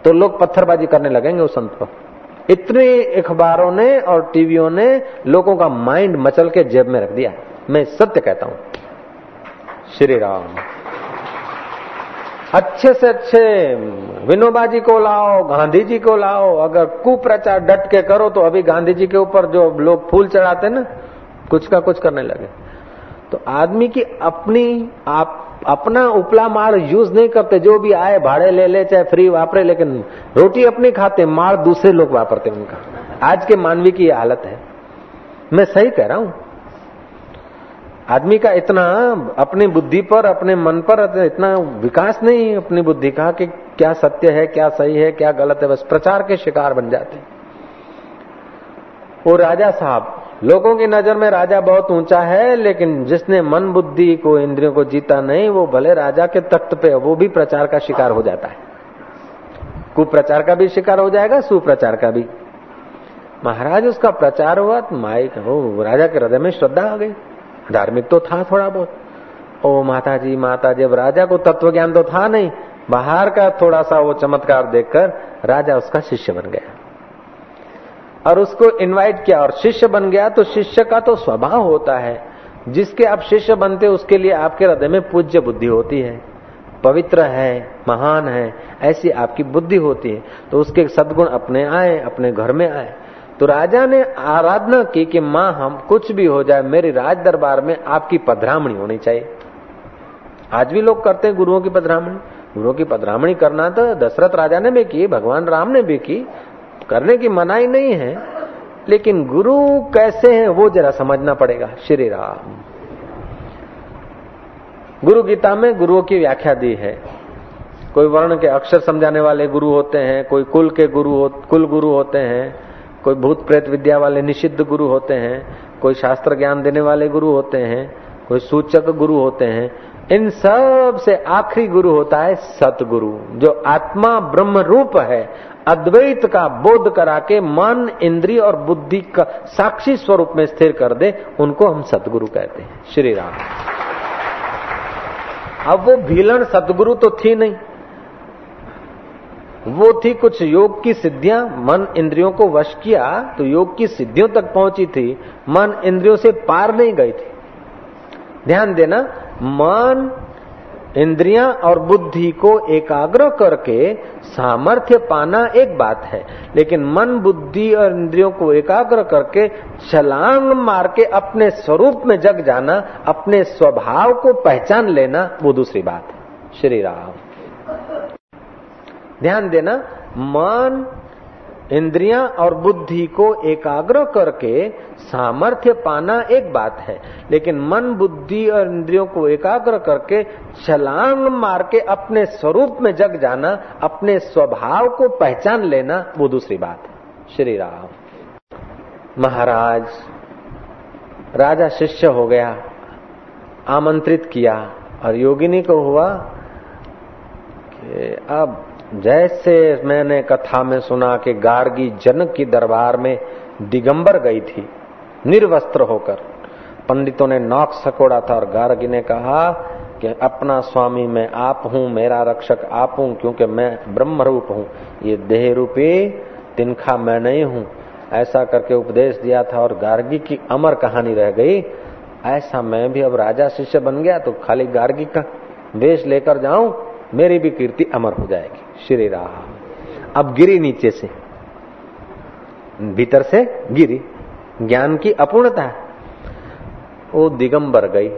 तो लोग पत्थरबाजी करने लगेंगे उस संत पर इतने अखबारों ने और टीवियों ने लोगों का माइंड मचल के जेब में रख दिया। मैं सत्य कहता हूँ। श्री राम। अच्छे से अच्छे विनोबा जी को लाओ गांधी जी को लाओ। अगर कुप्रचार डट के करो तो अभी गांधी जी के ऊपर जो लोग फूल चढ़ाते ना, कुछ का कुछ करने लगे। तो आदमी की अपनी आप अपना उपला मार यूज़ नहीं करते, जो भी आए, भाड़े ले ले, चाहे फ्री वापरे, लेकिन रोटी अपनी खाते मार दूसरे लोग वापरते उनका। आज के मानवी की हालत है। मैं सही कह रहा हूँ। आदमी का इतना, अपनी बुद्धि पर, अपने मन पर इतना विकास नहीं अपनी बुद्धि का, कि क्या सत्य है, क्या सही है, क्या गलत है, बस प्रचार के शिकार बन जाते वो राजा साहब लोगों की नज़र में राजा बहुत ऊँचा है, लेकिन जिसने मन बुद्धि को, इंद्रियों को जीता नहीं, वो भले राजा के तख्त पे वो भी प्रचार का शिकार हो जाता है। कुप्रचार का भी शिकार हो जाएगा, सुप्रचार का भी। महाराज, उसका प्रचार हुआ तो माइक वो राजा के हृदय में श्रद्धा आ गई। धार्मिक तो था थोड़ा बहुत। ओ माता जी माता जब राजा को तत्व ज्ञान तो था नहीं। बाहर का थोड़ा सा वो चमत्कार देखकर राजा उसका शिष्य बन गया। और उसको इनवाइट किया। और शिष्य बन गया तो शिष्य का तो स्वभाव होता है। जिसके आप शिष्य बनते उसके लिए आपके हृदय में पूज्य बुद्धि होती है। पवित्र है, महान है, ऐसी आपकी बुद्धि होती है। तो उसके सदगुण अपने आए, अपने घर में आए। तो राजा ने आराधना की कि, माँ, हम कुछ भी हो जाए, मेरी राज दरबार में आपकी पधरामणी होनी चाहिए। आज भी लोग करते हैं गुरुओं की पधरामणी गुरुओं की पधरामणी करना तो दशरथ राजा ने भी की, भगवान राम ने भी की। करने की मनाही नहीं है लेकिन गुरु कैसे हैं वो जरा समझना पड़ेगा। श्री राम। गुरु गीता में गुरुओं की व्याख्या दी है। कोई वर्ण के अक्षर समझाने वाले गुरु होते हैं कोई कुल के गुरु हो, कुल गुरु होते हैं कोई भूत प्रेत विद्या वाले निषिद्ध गुरु होते हैं कोई शास्त्र ज्ञान देने वाले गुरु होते हैं कोई सूचक गुरु होते हैं। इन सबसे आखिरी गुरु होता है सतगुरु जो आत्मा ब्रह्म रूप है अद्वैत का बोध करा के मन, इंद्रिय और बुद्धि का साक्षी स्वरूप में स्थिर कर दे, उनको हम सतगुरु कहते हैं। श्री राम। अब वो भीलन सतगुरु तो थी नहीं। वो थी कुछ योग की सिद्धियाँ, मन इंद्रियों को वश किया तो योग की सिद्धियों तक पहुँची थी, मन इंद्रियों से पार नहीं गई थी। ध्यान देना, मन इंद्रियाँ और बुद्धि को एकाग्र करके सामर्थ्य पाना एक बात है, लेकिन मन, बुद्धि और इंद्रियों को एकाग्र करके छलांग मार के अपने स्वरूप में जग जाना, अपने स्वभाव को पहचान लेना, वो दूसरी बात है। श्री राम। ध्यान देना, मन इंद्रियाँ और बुद्धि को एकाग्र करके सामर्थ्य पाना एक बात है, लेकिन मन, बुद्धि और इंद्रियों को एकाग्र करके छलांग मार के अपने स्वरूप में जग जाना, अपने स्वभाव को पहचान लेना, वो दूसरी बात है। श्री राम। महाराज, राजा शिष्य हो गया, आमंत्रित किया, और योगिनी को हुआ कि अब जैसे मैंने कथा में सुना कि गार्गी जनक की दरबार में दिगंबर गई थी, निर्वस्त्र होकर। पंडितों ने नौक सकोड़ा था और गार्गी ने कहा कि अपना स्वामी मैं आप हूँ, मेरा रक्षक आप हूँ, क्योंकि मैं ब्रह्म रूप हूँ। ये देह रूपी तिनखा मैं नहीं हूँ। ऐसा करके उपदेश दिया था और गार्गी की अमर कहानी रह गई। ऐसा मैं भी अब राजा शिष्य बन गया तो खाली गार्गी का वेश लेकर जाऊँ, मेरी भी कीर्ति अमर हो जाएगी। श्री राम अब गिरी नीचे से। भीतर से गिरी। ज्ञान की अपूर्णता। वो दिगंबर गई,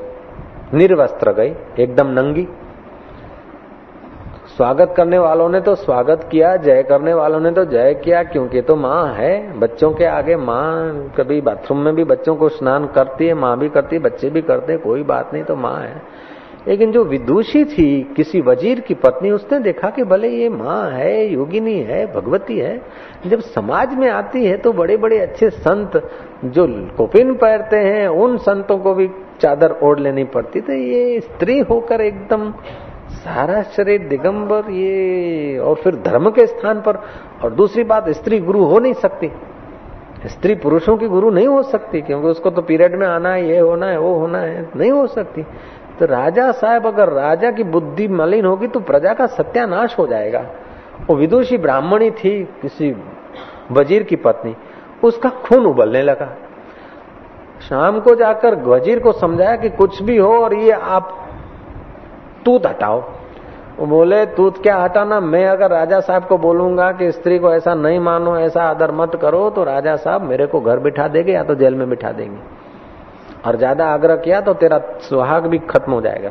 निर्वस्त्र गई, एकदम नंगी। स्वागत करने वालों ने तो स्वागत किया, जय करने वालों ने तो जय किया, क्योंकि तो माँ है। बच्चों के आगे माँ कभी बाथरूम में भी बच्चों को स्नान करती है, माँ भी करती है, बच्चे भी करते कोई बात नहीं तो माँ है। लेकिन जो विदुषी थी, किसी वज़ीर की पत्नी, उसने देखा कि भले ये माँ है, योगिनी है, भगवती है, जब समाज में आती है तो बड़े बड़े अच्छे संत जो कोपिन पहनते हैं, उन संतों को भी चादर ओढ़ लेनी पड़ती तो ये स्त्री होकर एकदम सारा शरीर दिगंबर, ये और फिर धर्म के स्थान पर। और दूसरी बात, स्त्री गुरु हो नहीं सकती। स्त्री पुरुषों की गुरु नहीं हो सकती, क्योंकि उसको तो पीरियड में आना है, ये होना है, वो होना है, नहीं हो सकती। तो राजा साहब, अगर राजा की बुद्धि मलिन होगी तो प्रजा का सत्यानाश हो जाएगा। वो विदुषी ब्राह्मणी थी, किसी वज़ीर की पत्नी। उसका खून उबलने लगा। शाम को जाकर वज़ीर को समझाया कि कुछ भी हो और ये आप तूत हटाओ। वो बोले, तूत क्या हटाना? मैं अगर राजा साहब को बोलूँगा कि स्त्री को ऐसा नहीं मानो, ऐसा आदर मत करो तो राजा साहब मेरे को घर बिठा देंगे या तो जेल में बिठा देंगे। और ज़्यादा आग्रह किया तो तेरा सुहाग भी खत्म हो जाएगा।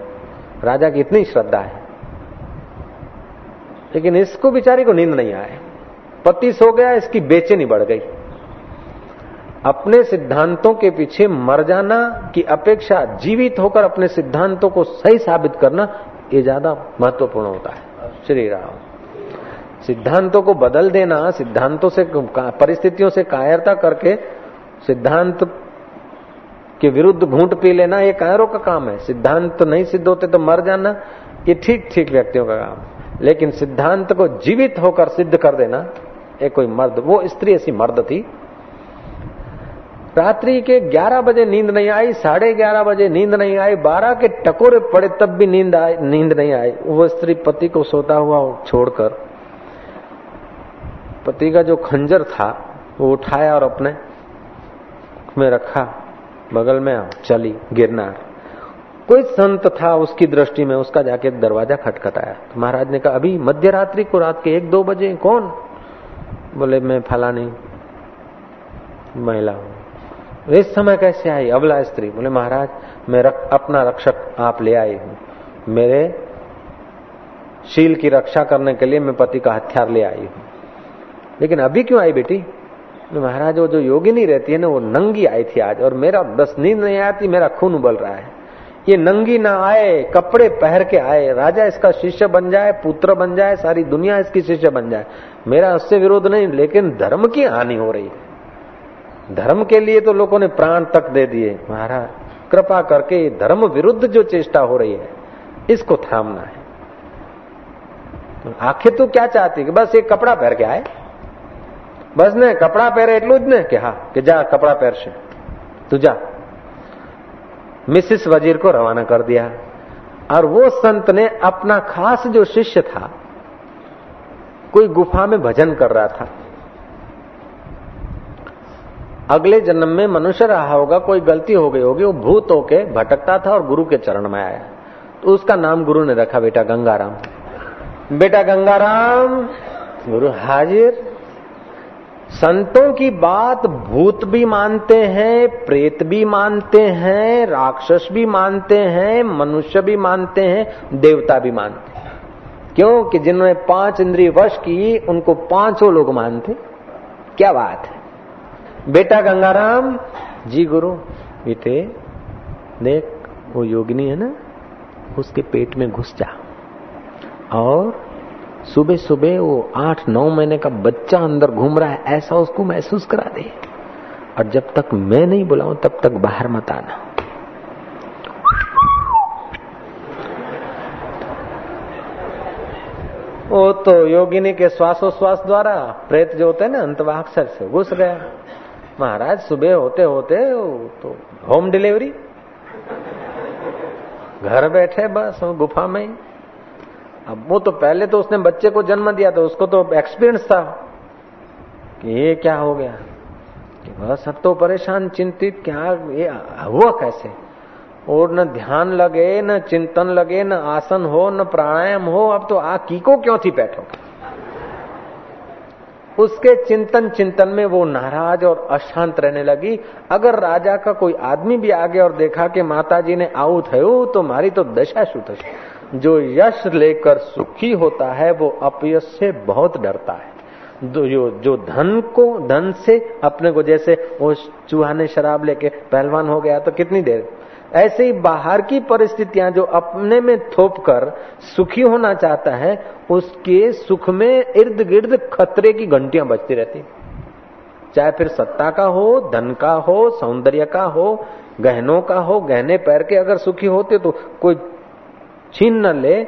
राजा की इतनी श्रद्धा है। लेकिन इसको बिचारी को नींद नहीं आए। पति सो गया, इसकी बेचैनी बढ़ गई। अपने सिद्धांतों के पीछे मर जाना की अपेक्षा जीवित होकर अपने सिद्धांतों को सही साबित करना, ये ज़्यादा महत्वपूर्ण होता है। श्री राम सिद्धांतों को बदल देना, सिद्धांतों से, परिस्थितियों से कायरता करके सिद्धांत के विरुद्ध घूंट पी लेना, ये कायरों का काम है। सिद्धांत तो नहीं सिद्ध होते तो मर जाना, ये ठीक ठीक व्यक्तियों का काम है। लेकिन सिद्धांत को जीवित होकर सिद्ध कर देना, ये कोई मर्द, वो स्त्री ऐसी मर्द थी। रात्रि के 11 बजे नींद नहीं आई, साढ़े ग्यारह बजे नींद नहीं आई, बारह के टकोरे पड़े तब भी नींद आई, नींद नहीं आई। वो स्त्री पति को सोता हुआ छोड़कर, पति का जो खंजर था, वो उठाया और अपने में रखा। बगल में आओ चली गिरनार। कोई संत था उसकी दृष्टि में उसका जाके एक दरवाज़ा खटखटाया। तो महाराज ने कहा अभी मध्य रात्रि को रात के एक दो बजे कौन? बोले मैं फलानी महिला हूँ। इस समय कैसे आई? अबला स्त्री। बोले महाराज मैं रक, अपना रक्षक आप ले आई हूँ। मेरे शील की रक्षा करने के लिए मैं पति का हथियार ले आई हूँ। लेकिन अभी क्यों आई बेटी? महाराज, वो जो योगिनी रहती है ना, वो नंगी आई थी आज। और मेरा बस नींद नहीं आती मेरा खून उबल रहा है। ये नंगी ना आए, कपड़े पहन के आए, राजा इसका शिष्य बन जाए, पुत्र बन जाए, सारी दुनिया इसकी शिष्य बन जाए। मेरा उससे विरोध नहीं, लेकिन धर्म की हानि हो रही धर्म के लिए तो लोगों ने प्राण तक दे दिए। महाराज, कृपा करके धर्म विरुद्ध जो चेष्टा हो रही है, इसको थामना है। आखिर तो क्या चाहती कि बस एक कपड़ा पहन के आए? बस ने कपड़ा पहरे એટલું જ ને કે હા કે જા कपड़ा પહેરશે तू जा मिसिस वजीर को रवाना कर दिया और वो संत ने अपना खास जो शिष्य था कोई गुफा में भजन कर रहा था अगले जन्म में मनुष्य रहा होगा कोई गलती हो गई होगी वो भूत होके भटकता था और गुरु के चरण में आया तो उसका नाम गुरु ने रखा बेटा गंगाराम बेटा गंगाराम गुरु हाजिर संतों की बात भूत भी मानते हैं, प्रेत भी मानते हैं, राक्षस भी मानते हैं, मनुष्य भी मानते हैं, देवता भी मानते हैं। क्यों? कि जिन्होंने पाँच इंद्रिय वश की, उनको पाँचों लोग मानते। क्या बात है? बेटा गंगाराम, जी गुरु बेटे देख, वो योगिनी है ना, उसके पेट में घुस जा। और सुबह सुबह वो आठ नौ महीने का बच्चा अंदर घूम रहा है, ऐसा उसको महसूस करा दे। और जब तक मैं नहीं बुलाऊं, तब तक बाहर मत आना। वो तो योगिनी के श्वासोश्वास द्वारा प्रेत जो होते हैं ना अंतवाक्षर से, घुस गया। महाराज, सुबह होते होते तो होम डिलीवरी घर बैठे बस, गुफा में। ही अब वो तो पहले तो उसने बच्चे को जन्म दिया था, उसको तो एक्सपीरियंस था कि ये क्या हो गया? कि बस अब तो परेशान, चिंतित, क्या ये, हुआ कैसे? और न ध्यान लगे, न चिंतन लगे, न आसन हो, न प्राणायाम हो, अब तो आ, की को क्यों थी बैठो? उसके चिंतन चिंतन में वो नाराज़ और अशांत रहने लगी। अगर राजा का कोई आदमी भी आ गया और देखा कि माता जी ने आऊ थयु तो मारी तो दशा शू थशे जो यश लेकर सुखी होता है, वो अपयश से बहुत डरता है। जो जो धन को, धन से अपने को जैसे वो चूहा ने शराब लेके पहलवान हो गया तो कितनी देर? ऐसे ही बाहर की परिस्थितियाँ जो अपने में थोप कर सुखी होना चाहता है, उसके सुख में इर्द गिर्द खतरे की घंटियाँ बजती रहती चाहे फिर सत्ता का हो, धन का हो, सौंदर्य का हो, गहनों का हो, गहने पैर के अगर सुखी होते तो कोई छीन न ले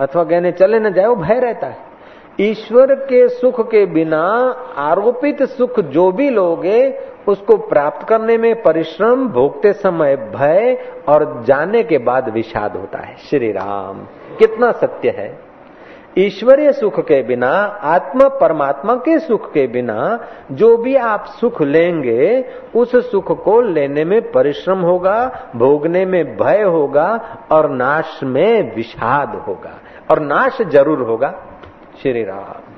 अथवा गहने चले न जाए, वो भय रहता है। ईश्वर के सुख के बिना, आरोपित सुख जो भी लोगे, उसको प्राप्त करने में परिश्रम, भोगते समय भय और जाने के बाद विषाद होता है। श्री राम, कितना सत्य है। ईश्वरीय सुख के बिना, आत्मा परमात्मा के सुख के बिना, जो भी आप सुख लेंगे, उस सुख को लेने में परिश्रम होगा, भोगने में भय होगा, और नाश में विषाद होगा, और नाश ज़रूर होगा। श्री राम।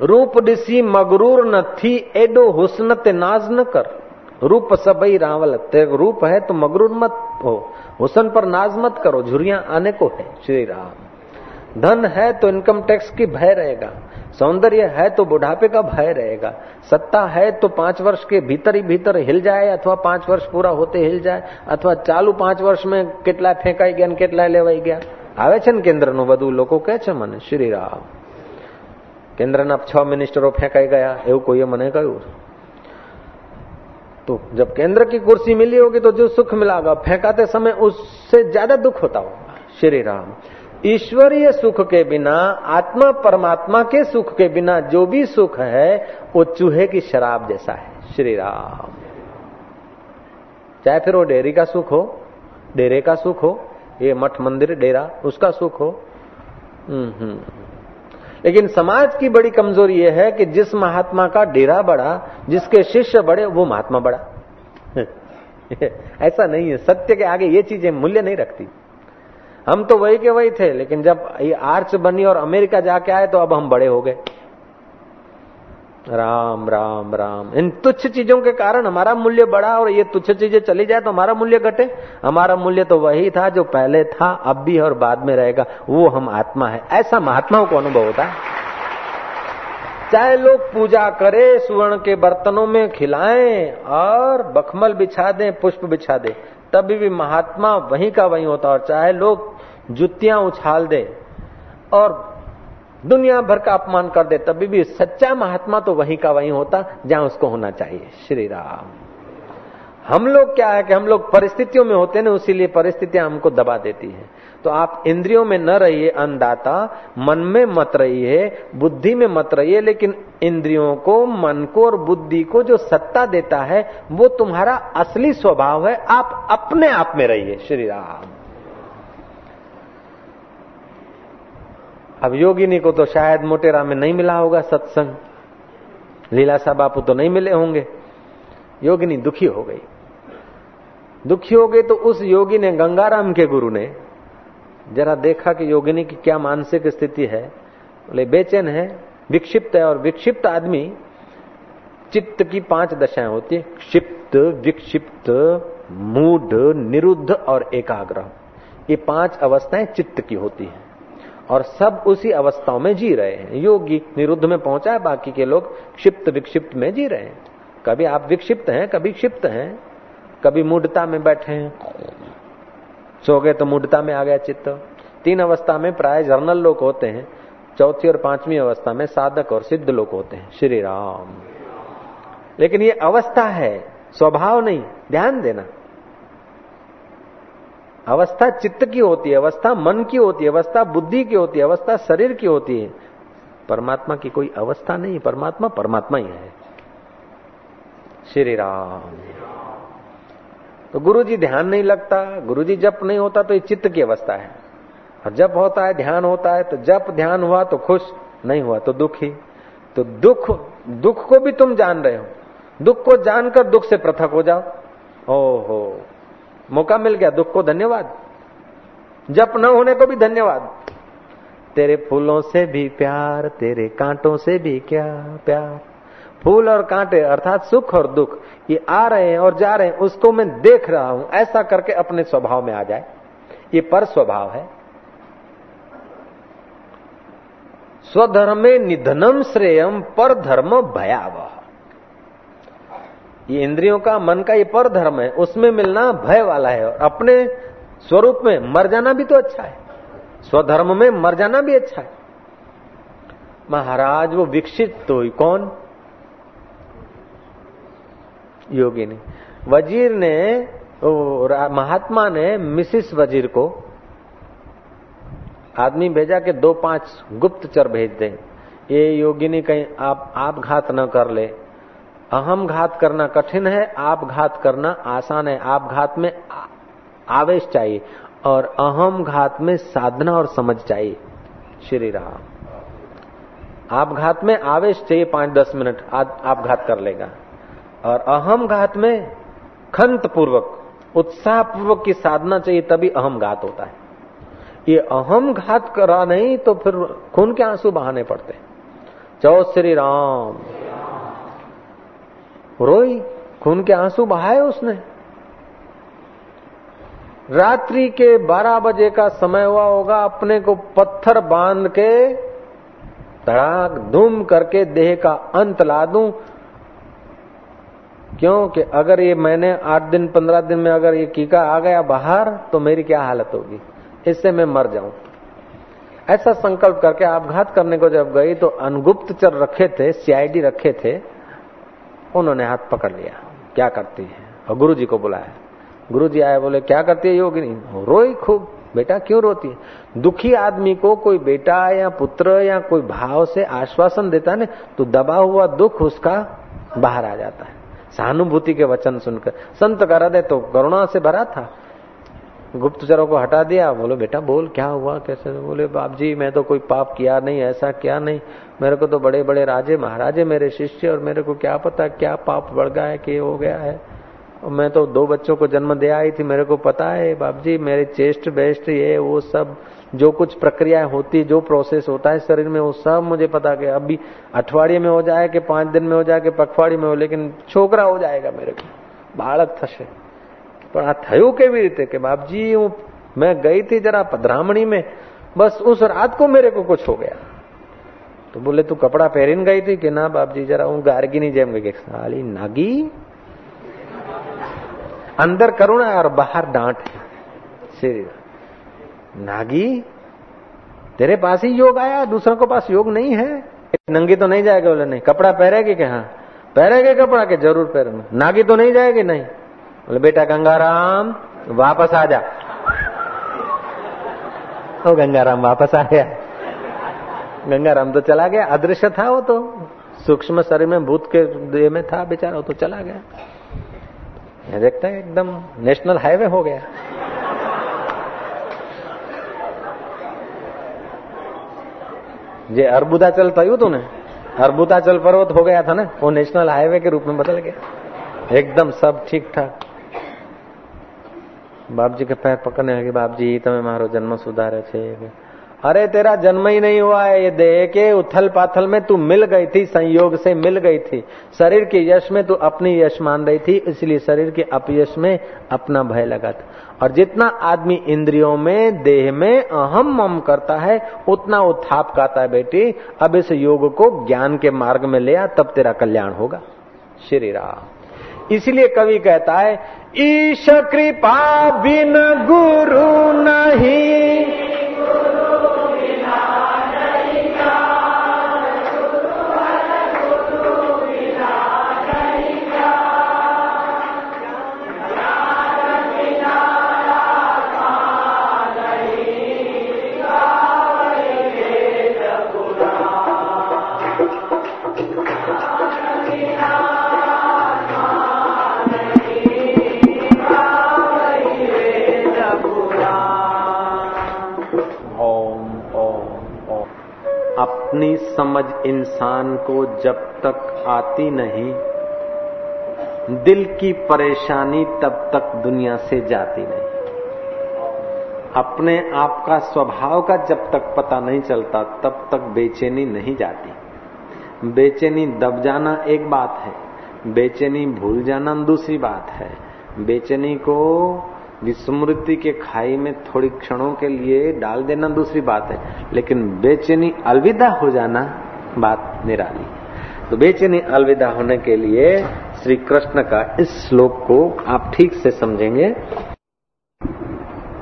रूप ॾिसी मगरूर न थी, एडो हुस्न ते नाज न कर। रूप सबई रावल, ते रूप है तो मगरूर मत हो हुसन पर नाज मत करो झुरिया आने को है श्री राम धन है तो इनकम टैक्स की भय रहेगा सौंदर्य है तो बुढ़ापे का भय रहेगा सत्ता है तो पांच वर्ष के भीतर ही भीतर हिल जाए अथवा पांच वर्ष पूरा होते हिल जाए अथवा ચાલુ પાંચ વર્ષ में કેટલા ફેંકાઈ ગયા કેટલા લેવાઈ ગયા આવે છે ને કેન્દ્રનું બધું લોકો કહે છે મને શ્રી રામ કેન્દ્રના છ મિનિસ્ટરો ફેંકાઈ ગયા એવું કોઈએ મને કહ્યું तो जब केंद्र की कुर्सी मिली होगी तो जो सुख मिलागा, फेंकाते समय उससे ज़्यादा दुख होता होगा। श्री राम, ईश्वरीय सुख के बिना, आत्मा परमात्मा के सुख के बिना जो भी सुख है, वो चूहे की शराब जैसा है। श्री राम, चाहे फिर वो डेरी का सुख हो, डेरे का सुख हो, ये मठ मंदिर, डेरा, उसका सुख हो। हम्म। लेकिन समाज की बड़ी कमज़ोरी यह है कि जिस महात्मा का डेरा बड़ा, जिसके शिष्य बड़े, वो महात्मा बड़ा। ऐसा नहीं है। सत्य के आगे ये चीज़ें मूल्य नहीं रखती। हम तो वही के वही थे, लेकिन जब ये आर्च बनी और अमेरिका जाके आए तो अब हम बड़े हो गए। राम राम राम। इन तुच्छ चीज़ों के कारण हमारा मूल्य बढ़ा और ये तुच्छ चीज़ें चली जाए तो हमारा मूल्य घटे। हमारा मूल्य तो वही था जो पहले था, अब भी और बाद में रहेगा। वो हम आत्मा है। ऐसा महात्माओं को अनुभव होता है। चाहे लोग पूजा करे, सुवर्ण के बर्तनों में खिलाएँ और बखमल बिछा दें, पुष्प बिछा दें, तभी भी महात्मा वहीं का वहीं होता और चाहे लोग जुतियाँ उछाल दे और दुनिया भर का अपमान कर दे, तभी भी सच्चा महात्मा तो वहीं का वहीं होता, जहाँ उसको होना चाहिए। श्री राम हम लोग क्या है कि हम लोग परिस्थितियों में होते ना, उसीलिए परिस्थितियाँ हमको दबा देती हैं। तो आप इंद्रियों में न रहिए, अन्नदाता, मन में मत रहिए, बुद्धि में मत रहिए, लेकिन इंद्रियों को, मन को और बुद्धि को जो सत्ता देता है, वो तुम्हारा असली स्वभाव है, आप अपने आप में रहिए। श्री राम अब योगिनी को तो शायद मोटेरा में नहीं मिला होगा सत्संग। लीलासा बापू तो नहीं मिले होंगे। योगिनी दुखी हो गई। दुखी हो गई तो उस योगी ने, गंगाराम के गुरु ने, जरा देखा कि योगिनी की क्या मानसिक स्थिति है। बोले, बेचैन है, विक्षिप्त है, और विक्षिप्त आदमी चित्त की पाँच दशाएँ होती है। क्षिप्त, विक्षिप्त, मूढ़, निरुद्ध और एकाग्र। ये पाँच अवस्थाएँ चित्त की होती हैं। और सब उसी अवस्थाओं में जी रहे हैं। योगी निरुद्ध में पहुँचा है, बाकी के लोग क्षिप्त विक्षिप्त में जी रहे हैं। कभी आप विक्षिप्त हैं, कभी क्षिप्त हैं। कभी मूढ़ता में बैठे हैं। सो गए तो मूढ़ता में आ गया चित्त। तीन अवस्था में प्राय जर्नल लोग होते हैं। चौथी और पांचवी अवस्था में साधक और सिद्ध लोग होते हैं। श्री राम। लेकिन ये अवस्था है, स्वभाव नहीं। ध्यान देना। अवस्था चित्त की होती है, अवस्था मन की होती है, अवस्था बुद्धि की होती है, अवस्था शरीर की होती है। परमात्मा की कोई अवस्था नहीं परमात्मा परमात्मा ही है। श्री राम तो गुरु जी ध्यान नहीं लगता गुरु जी जप नहीं होता तो ये चित्त की अवस्था है। और जप होता है, ध्यान होता है तो जप ध्यान हुआ तो खुश, नहीं हुआ तो दुखी। तो दुख दुख को भी तुम जान रहे हो। दुख को जानकर दुख से पृथक हो जाओ। ओहो। मौका मिल गया, दुख को धन्यवाद। जप न होने को भी धन्यवाद। तेरे फूलों से भी प्यार, तेरे कांटों से भी क्या प्यार। फूल और कांटे अर्थात सुख और दुख, ये आ रहे हैं और जा रहे हैं, उसको मैं देख रहा हूँ, ऐसा करके अपने स्वभाव में आ जाए। ये पर स्वभाव है। स्वधर्मे निधनम श्रेयम पर धर्म भयावह। ये इंद्रियों का, मन का ये पर धर्म है, उसमें मिलना भय वाला है और अपने स्वरूप में मर जाना भी तो अच्छा है। स्वधर्म में मर जाना भी अच्छा है। महाराज, वो विकसित तो कौन? योगी ने। वज़ीर ने महात्मा ने मिसिस वज़ीर को आदमी भेजा के दो पाँच गुप्तचर भेज दें। ये योगिनी कहीं आप आप घात न कर ले। अहम घात करना कठिन है आप घात करना आसान है। आप घात में आवेश चाहिए और अहम घात में साधना और समझ चाहिए। श्री राम। आप घात में आवेश चाहिए पाँच दस मिनट आप घात कर लेगा। और अहम घात में खंत पूर्वक उत्साह पूर्वक की साधना चाहिए तभी अहम घात होता है। ये अहम घात करा नहीं तो फिर खून के आँसू बहाने पड़ते चौ श्री राम। रोई, खून के आँसू बहाए उसने। रात्रि के 12 बजे का समय हुआ होगा, अपने को पत्थर बाँध के धड़ाक धूम करके देह का अंत ला दूँ। क्योंकि अगर ये मैंने आठ दिन, पंद्रह दिन में अगर ये कीका आ गया बाहर तो मेरी क्या हालत होगी? इससे मैं मर जाऊँ। ऐसा संकल्प करके आपघात करने को जब गई तो अनगुप्त चर रखे थे, सीआईडी रखे थे उन्होंने हाथ पकड़ लिया। क्या करती है? और गुरु जी को बुलाया। गुरु जी आए बोले, क्या करती है योगिनी? रोई खूब। बेटा, क्यों रोती है? दुखी आदमी को कोई बेटा या पुत्र या कोई भाव से आश्वासन देता है तो दबा हुआ दुख उसका बाहर आ जाता है। सहानुभूति के वचन सुनकर, संत का हृदय तो करुणा से भरा था। गुप्तचरों को हटा दिया। बोलो, बेटा, बोल, क्या हुआ? कैसे? बोले बाप जी मैं तो कोई पाप किया नहीं, ऐसा क्या नहीं? मेरे को तो बड़े बड़े राजे, महाराजे मेरे शिष्य, और मेरे को क्या पता, क्या पाप बढ़ गया है कि हो गया है? मैं तो दो बच्चों को जन्म दे आई थी, मेरे को पता है बाप जी मेरे चेस्ट बेस्ट ये, वो सब, जो कुछ प्रक्रिया होती, जो प्रोसेस होता है शरीर में, वो सब मुझे पता कि अभी अठवाडिये में हो जाए, कि पाँच दिन में हो जाए, कि पखवाड़ी में हो, लेकिन छोकरा हो जाएगा मेरे को। बालक થશે પણ આ થયું કેવી રીતે કે બાપજી હું मैं गई थी जरा पधरामणी में बस उस रात को मेरे को कुछ हो गया तो बोले तू कपड़ा पहरीन गई थी कि ना बाप जी जरा હું ગાર્ગીની જેમ ગઈ સાલી નાગી अंदर करुणा और बाहर डांट श्री नागी तेरे पास ही योग आया दूसरों के पास योग नहीं है नंगी तो नहीं जाएगा बोले नहीं कपड़ा पहरेगी कि हाँ पहरेगे कपड़ा के जरूर पहनना नागी तो नहीं जाएगी नहीं बोले, बेटा गंगाराम, वापस आ जा. तो गंगाराम, वापस आ गया। गंगाराम तो चला गया। अदृश्य था वो तो। सूक्ष्म शरीर में, भूत के देह में था बेचारा, वो तो चला गया। देखता है, एकदम नेशनल हाईवे हो गया। जे अर्बुदाचल तय यू तूने तो अर्बुदाचल पर्वत हो गया था ना, वो नेशनल हाईवे के रूप में बदल गया। एकदम सब ठीक ठाक બાપજી કે पैर पकड़ने लगे बाप जी તમે મારો જન્મ સુધારે છે अरे तेरा जन्म ही नहीं हुआ है ये देह के उथल पाथल में तू मिल गई थी संयोग से मिल गई थी शरीर के यश में तू अपनी यश मान रही थी इसलिए शरीर के अपयश में अपना भय लगा था और जितना आदमी इंद्रियों में देह में अहम मम करता है उतना वो थाप खाता है बेटी अब इस योग को ज्ञान के मार्ग में ले आ तब तेरा कल्याण होगा श्री राम इसलिए कवि कहता है ईश कृपा बिन गुरु नहीं। समझ इंसान को जब तक आती नहीं, दिल की परेशानी तब तक दुनिया से जाती नहीं। अपने आप का स्वभाव का जब तक पता नहीं चलता, तब तक बेचैनी नहीं जाती। बेचैनी दब जाना एक बात है, बेचैनी भूल जाना दूसरी बात है। बेचैनी को विस्मृति के खाई में थोड़ी क्षणों के लिए डाल देना दूसरी बात है। लेकिन बेचैनी, अलविदा हो जाना बात निराली। तो बेचैनी, अलविदा होने के लिए श्री कृष्ण का इस श्लोक को आप ठीक से समझेंगे।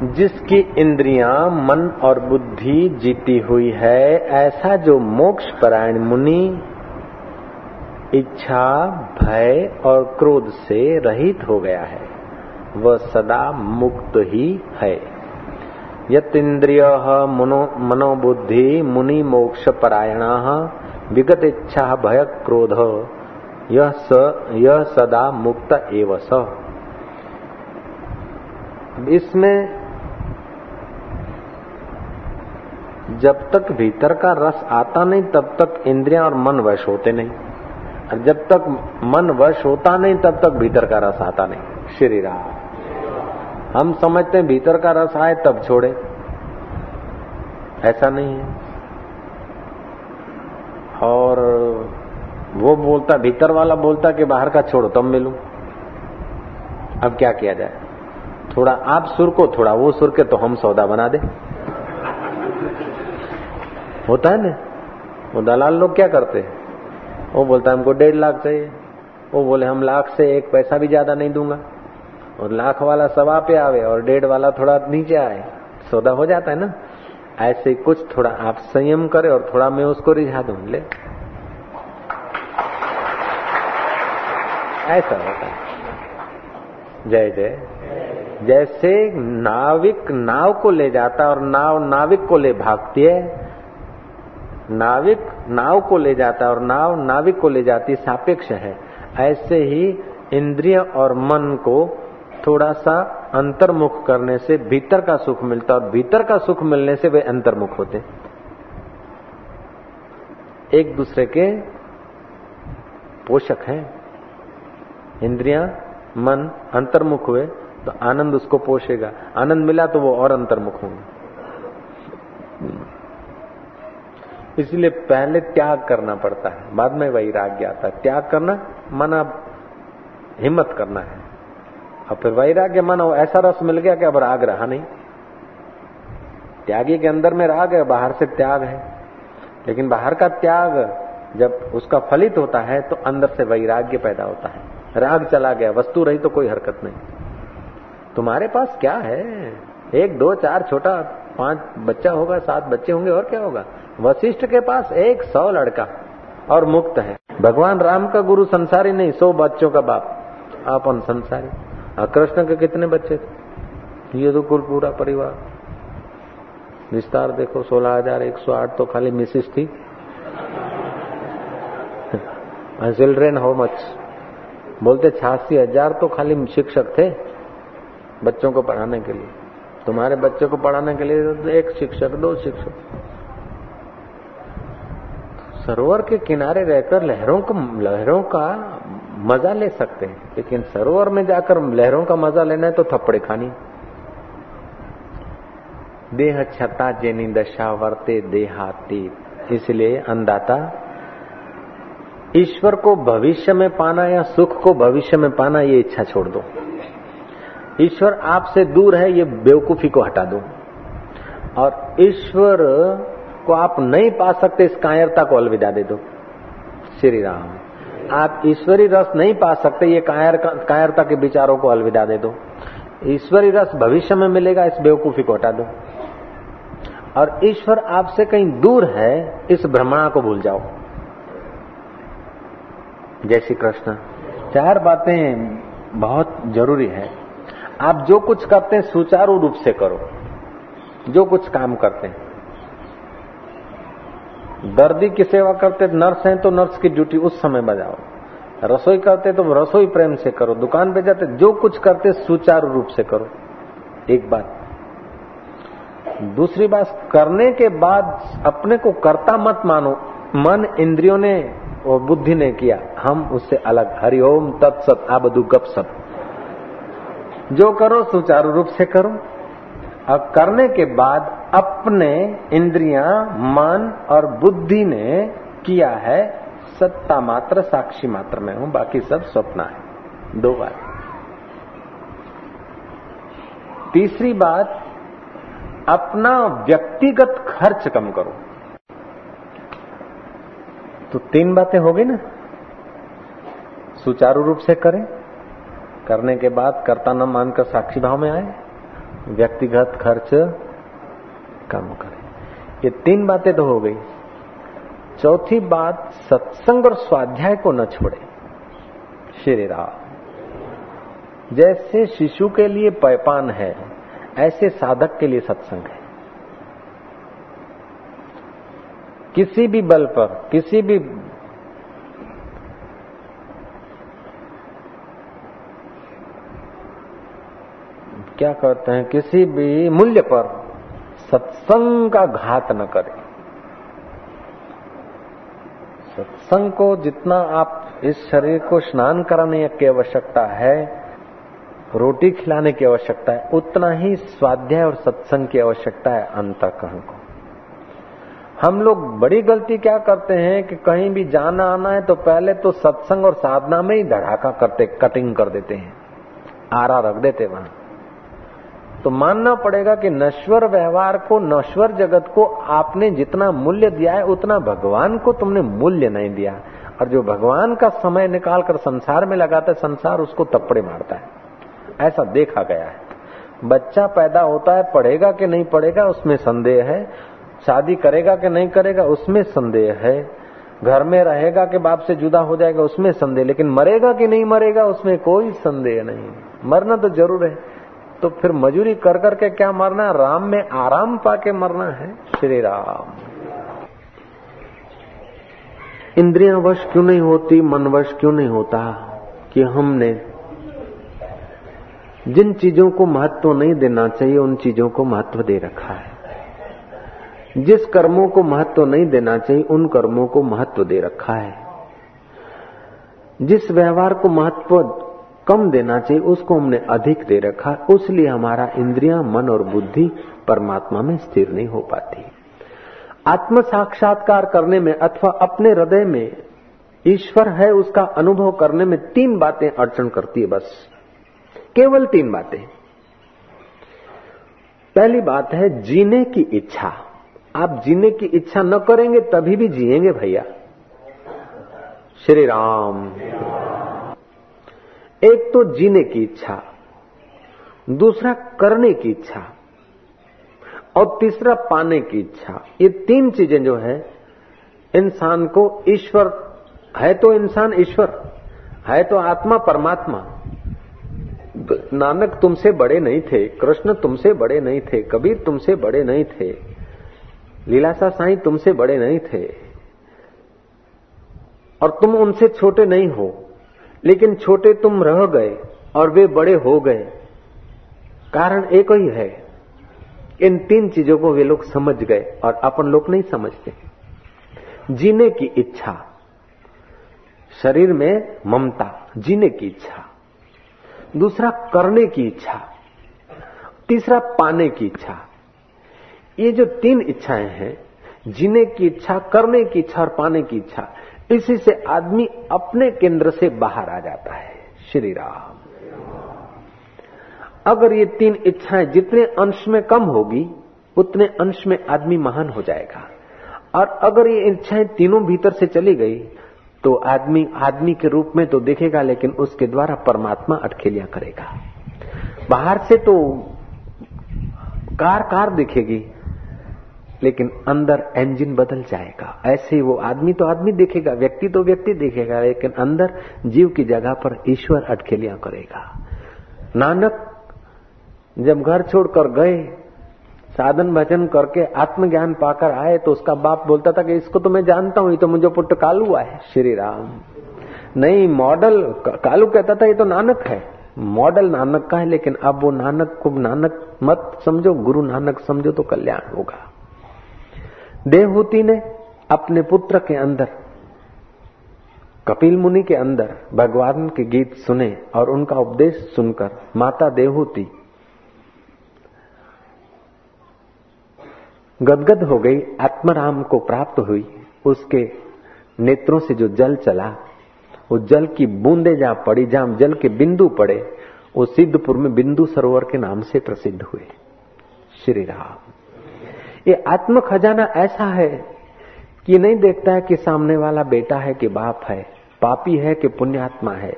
जिसकी इंद्रियाँ मन और बुद्धि जीती हुई है, ऐसा जो मोक्ष परायण मुनि इच्छा, भय और क्रोध से रहित हो गया है। वह सदा मुक्त ही है। यत्ंद्रिय मनो, मनोबुद्धि, मुनि मोक्ष परायण विगत इच्छा भय क्रोध यह स यह सदा मुक्त एव स। इसमें जब तक भीतर का रस आता नहीं, तब तक इंद्रियाँ और मन वश होते नहीं। और जब तक मन वश होता नहीं, तब तक भीतर का रस आता नहीं। श्री राम। हम समझते हैं भीतर का रस आए तब छोड़े। ऐसा नहीं है। और वो बोलता, भीतर वाला बोलता कि बाहर का छोड़ो, तब मिलू। अब क्या किया जाए? थोड़ा, आप सुर को थोड़ा, वो सुर के तो हम सौदा बना दे। होता है ना? वो दलाल लोग क्या करते? वो बोलता, हमको डेढ़ लाख चाहिए। वो बोले, हम लाख से एक पैसा भी ज़्यादा नहीं दूँगा। और लाख वाला सवा पे आवे और डेढ़ वाला थोड़ा नीचे आए। सौदा हो जाता है ना? ऐसे कुछ थोड़ा आप संयम करें और थोड़ा मैं उसको रिझा दू। ले। ऐसा होता है। जय जय। जैसे नाविक नाव को ले जाता और नाव नाविक को ले भागती है, नाविक नाव को ले जाता और नाव नाविक को ले जाती सापेक्ष है। ऐसे ही इंद्रिय और मन को थोड़ा सा अंतर्मुख करने से भीतर का सुख मिलता और भीतर का सुख मिलने से वे अंतर्मुख होते एक दूसरे के पोषक है। इंद्रियाँ, मन अंतर्मुख हुए तो आनंद उसको पोषेगा। आनंद मिला तो वो और अंतर्मुख होंगे। इसलिए पहले त्याग करना पड़ता है। बाद में वैराग्य आता है। त्याग करना, मना, हिम्मत करना है। और फिर वैराग्य मन ऐसा रस मिल गया कि अब राग रहा नहीं। त्यागी के अंदर में राग है, बाहर से त्याग है। लेकिन बाहर का त्याग जब उसका फलित होता है तो अंदर से वैराग्य पैदा होता है। राग चला गया, वस्तु रही तो कोई हरकत नहीं। तुम्हारे पास क्या है? एक, दो, चार, छोटा, पाँच बच्चा होगा, सात बच्चे होंगे, और क्या होगा? वशिष्ठ के पास एक, सौ लड़का, और मुक्त है। भगवान राम का गुरु संसारी नहीं, सौ बच्चों का बाप। अपन संसारी। कृष्ण के कितने बच्चे थे? ये तो कुल पूरा परिवार। विस्तार देखो, सोलह हज़ार एक सौ आठ तो खाली मिसिस थी। चिल्ड्रेन हाउ मच बोलते, छियासी हज़ार तो खाली शिक्षक थे बच्चों को पढ़ाने के लिए। तुम्हारे बच्चों को पढ़ाने के लिए तो एक शिक्षक, दो शिक्षक। सरोवर के किनारे रहकर लहरों को, लहरों का मज़ा ले सकते हैं, लेकिन सरोवर में जाकर लहरों का मज़ा लेना है तो थप्पड़े खानी। देह छता जेनी दशा वर्ते देहाती, इसलिए अंदाता ईश्वर को भविष्य में पाना या सुख को भविष्य में पाना, ये इच्छा छोड़ दो। ईश्वर आपसे दूर है, ये बेवकूफ़ी को हटा दो। और ईश्वर को आप नहीं पा सकते, इस कायरता को अलविदा दे दो। श्री राम। आप ईश्वरी रस नहीं पा सकते, ये कायर कायरता के विचारों को अलविदा दे दो। ईश्वरी रस भविष्य में मिलेगा, इस बेवकूफ़ी को हटा दो। और ईश्वर आपसे कहीं दूर है, इस भ्रमणा को भूल जाओ। जय श्री कृष्ण। चार बातें बहुत ज़रूरी है। आप जो कुछ करते हैं, सुचारू रूप से करो। जो कुछ काम करते हैं। दर्दी की सेवा करते नर्स हैं तो नर्स की ड्यूटी उस समय बजाओ रसोई करते तो रसोई प्रेम से करो। दुकान पे जाते, जो कुछ करते, सुचारू रूप से करो। एक बात। दूसरी बात, करने के बाद अपने को कर्ता मत मानो। मन इंद्रियों ने और बुद्धि ने किया। हम उससे अलग। हरिओम तत्सत आ बधु गप सप जो करो, सुचारू रूप से करो। और करने के बाद अपने इंद्रियाँ, मन और बुद्धि ने किया है, सत्ता मात्र, साक्षी मात्र में हूँ, बाकी सब स्वप्न है। दो बात। तीसरी बात, अपना व्यक्तिगत खर्च कम करो। तो तीन बातें हो गई ना? सुचारू रूप से करें। करने के बाद कर्ता न मानकर साक्षी भाव में आए। व्यक्तिगत खर्च कम करें। ये तीन बातें तो हो गई। चौथी बात, सत्संग और स्वाध्याय को न छोड़े। श्री राम, जैसे शिशु के लिए पैपान है, ऐसे साधक के लिए सत्संग है। किसी भी बल पर, किसी भी क्या कहते हैं, किसी भी मूल्य पर सत्संग का घात न करें। सत्संग को जितना आप इस शरीर को स्नान कराने की आवश्यकता है, रोटी खिलाने की आवश्यकता है, उतना ही स्वाध्याय और सत्संग की आवश्यकता है अंतकरण को। हम लोग बड़ी गलती क्या करते हैं कि कहीं भी जाना आना है तो पहले तो सत्संग और साधना में ही धड़ाका करते कटिंग कर देते हैं। आरा रख देते वहाँ। तो मानना पड़ेगा कि नश्वर व्यवहार को, नश्वर जगत को आपने जितना मूल्य दिया है, उतना भगवान को तुमने मूल्य नहीं दिया। और जो भगवान का समय निकालकर संसार में लगाता है, संसार उसको तपड़े मारता है। ऐसा देखा गया है। बच्चा पैदा होता है, पढ़ेगा कि नहीं पढ़ेगा, उसमें संदेह है। शादी करेगा कि नहीं करेगा, उसमें संदेह है। घर में रहेगा कि बाप से जुदा हो जाएगा, उसमें संदेह। लेकिन मरेगा कि नहीं मरेगा, उसमें कोई संदेह नहीं मरना तो ज़रूर है। तो फिर मजूरी कर करके क्या मरना राम में आराम पाके मरना है? श्री राम इंद्रियाँ वश क्यों नहीं होती, मन वश क्यों नहीं होता? कि हमने जिन चीज़ों को महत्व नहीं देना चाहिए, उन चीज़ों को महत्व दे रखा है। जिस कर्मों को महत्व नहीं देना चाहिए, उन कर्मों को महत्व दे रखा है। जिस व्यवहार को महत्व कम देना चाहिए, उसको हमने अधिक दे रखा, उसलिए हमारा इंद्रिया, मन और बुद्धि परमात्मा में स्थिर नहीं हो पाती। आत्म साक्षात्कार करने में अथवा अपने हृदय में ईश्वर है, उसका अनुभव करने में तीन बातें अड़चन करती है बस। केवल तीन बातें। पहली बात है जीने की इच्छा। आप जीने की इच्छा न करेंगे, तभी भी जिएँगे भैया। श्री राम। एक तो जीने की इच्छा, दूसरा करने की इच्छा, और तीसरा पाने की इच्छा। ये तीन चीज़ें जो है, इंसान को ईश्वर, है तो इंसान ईश्वर, है तो आत्मा परमात्मा। नानक तुमसे बड़े नहीं थे, कृष्ण तुमसे बड़े नहीं थे, कबीर तुमसे बड़े नहीं थे लीलासा साईं तुमसे बड़े नहीं थे, और तुम उनसे छोटे नहीं हो। लेकिन छोटे तुम रह गए और वे बड़े हो गए। कारण एक ही है। इन तीन चीज़ों को वे लोग समझ गए और अपन लोग नहीं समझते। जीने की इच्छा। शरीर में ममता, जीने की इच्छा। दूसरा, करने की इच्छा। तीसरा, पाने की इच्छा। ये जो तीन इच्छाएँ हैं, जीने की इच्छा, करने की इच्छा और पाने की इच्छा इसी से आदमी अपने केंद्र से बाहर आ जाता है। श्री राम। अगर ये तीन इच्छाएँ जितने अंश में कम होगी, उतने अंश में आदमी महान हो जाएगा। और अगर ये इच्छाएँ तीनों भीतर से चली गई तो आदमी आदमी के रूप में तो देखेगा, लेकिन उसके द्वारा परमात्मा अटखेलियाँ करेगा। बाहर से तो कार कार दिखेगी लेकिन अंदर इंजन बदल जाएगा। ऐसे वो आदमी तो आदमी देखेगा, व्यक्ति तो व्यक्ति देखेगा, लेकिन अंदर जीव की जगह पर ईश्वर अटखेलियाँ करेगा। नानक जब घर छोड़कर गए, साधन भजन करके आत्मज्ञान पाकर आए तो उसका बाप बोलता था कि इसको तो मैं जानता हूँ, ये तो मुझे पुट कालू है, श्री राम। नहीं मॉडल कालू कहता था, ये तो नानक है। मॉडल नानक का है, लेकिन अब वो नानक को नानक मत समझो, गुरु नानक समझो तो कल्याण होगा। देवहूति ने अपने पुत्र के अंदर, कपिल मुनि के अंदर भगवान के गीत सुने और उनका उपदेश सुनकर माता देवहूति गदगद हो गई, आत्मराम को प्राप्त हुई। उसके नेत्रों से जो जल चला, वो जल की बूंदे जहाँ पड़ी, जहाँ जल के बिंदु पड़े, वो सिद्धपुर में बिंदु सरोवर के नाम से प्रसिद्ध हुए। श्री राम। ये आत्म खजाना ऐसा है कि नहीं देखता है कि सामने वाला बेटा है कि बाप है, पापी है कि पुण्यात्मा है,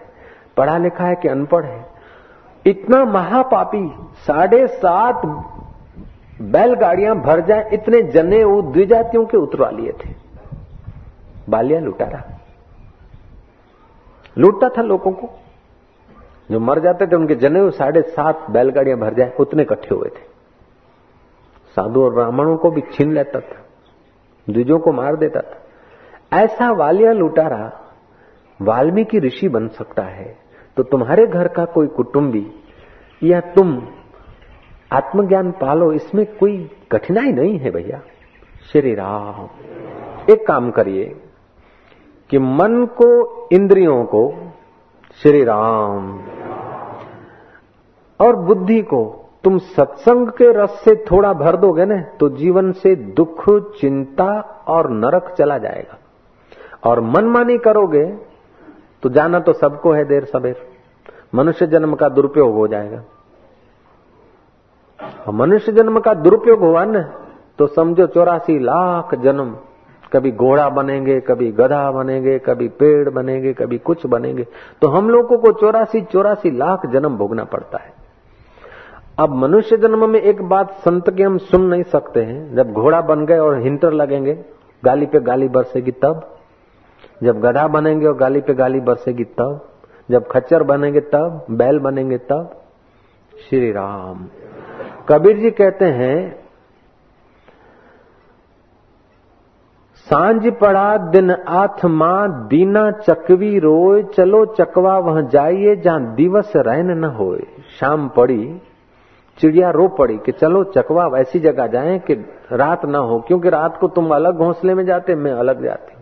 पढ़ा लिखा है कि अनपढ़ है। इतना महापापी, साढ़े सात बैलगाड़ियाँ भर जाए, इतने जने वो द्विजातियों के उतरवा लिए थे। बालिया लुटारा लूटता था लोगों को। जो मर जाते थे, उनके जने साढ़े सात बैलगाड़ियाँ भर जाए, उतने इकट्ठे हुए थे। साधु और ब्राह्मणों को भी छीन लेता था, द्विजों को मार देता था। ऐसा वालिया लुटारा वाल्मीकि ऋषि बन सकता है तो तुम्हारे घर का कोई कुटुंबी या तुम आत्मज्ञान पालो, इसमें कोई कठिनाई नहीं है भैया। श्री राम, एक काम करिए कि मन को, इंद्रियों को, श्री राम और बुद्धि को तुम सत्संग के रस से थोड़ा भर दोगे ना तो जीवन से दुख, चिंता और नरक चला जाएगा। और मनमानी करोगे तो जाना तो सबको है देर सबेर मनुष्य जन्म का दुरुपयोग हो जाएगा। और मनुष्य जन्म का दुरुपयोग हुआ ना तो समझो चौरासी लाख जन्म। कभी घोड़ा बनेंगे, कभी गधा बनेंगे, कभी पेड़ बनेंगे, कभी कुछ बनेंगे। तो हम लोगों को चौरासी चौरासी लाख जन्म भोगना पड़ता है। अब मनुष्य जन्म में एक बात संत की हम सुन नहीं सकते हैं। जब घोड़ा बन गए और हिंटर लगेंगे, गाली पे गाली बरसेगी तब। जब गधा बनेंगे और गाली पे गाली बरसेगी तब। जब खच्चर बनेंगे तब, बैल बनेंगे तब। श्री राम। कबीर जी कहते हैं, साँझ पड़ा दिन आथ माँ, दीना चकवी रोए, चलो चकवा वह जाइए, जहाँ दिवस रैन न होए। शाम पड़ी चिड़िया रो पड़ी कि चलो चकवा ऐसी जगह जाए कि रात ना हो, क्योंकि रात को तुम अलग घोंसले में जाते, मैं अलग जाती हूँ।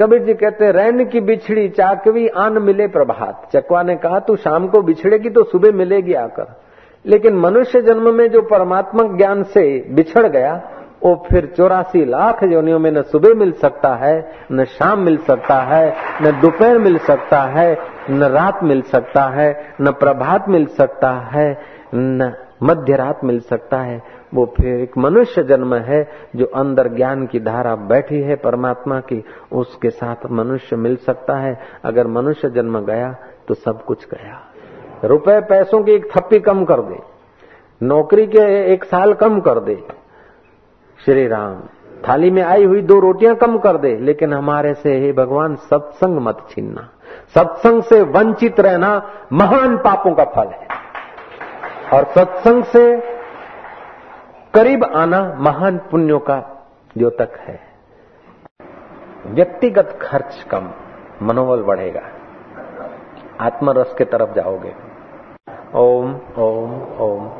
कबीर जी कहते, रैन की बिछड़ी, चाकवी आन मिले प्रभात। चकवा ने कहा, तू शाम को बिछड़ेगी तो सुबह मिलेगी आकर। लेकिन मनुष्य जन्म में जो परमात्मा ज्ञान से बिछड़ गया, वो फिर चौरासी लाख योनियों में न सुबह मिल सकता है, न शाम मिल सकता है, न दोपहर मिल सकता है, न रात मिल सकता है, न प्रभात मिल सकता है। न मध्य रात मिल सकता है। वो फिर एक मनुष्य जन्म है, जो अंदर ज्ञान की धारा बैठी है परमात्मा की, उसके साथ मनुष्य मिल सकता है। अगर मनुष्य जन्म गया तो सब कुछ गया। रुपए पैसों की एक थप्पी कम कर दे। नौकरी के एक साल कम कर दे। श्री राम, थाली में आई हुई दो रोटियाँ कम कर दे, लेकिन हमारे से, हे भगवान, सत्संग मत छीनना। सत्संग से वंचित रहना महान पापों का फल है। और सत्संग से करीब आना महान पुण्यों का द्योतक है। व्यक्तिगत खर्च कम, मनोबल बढ़ेगा। आत्मरस के तरफ़ जाओगे। ओम ओम ओम।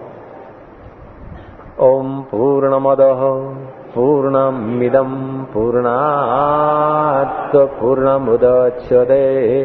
ओम पूर्ण मद पूर्ण पूर्णमद पूर्णमिदम् पूर्णात् पूर्णमुदच्छते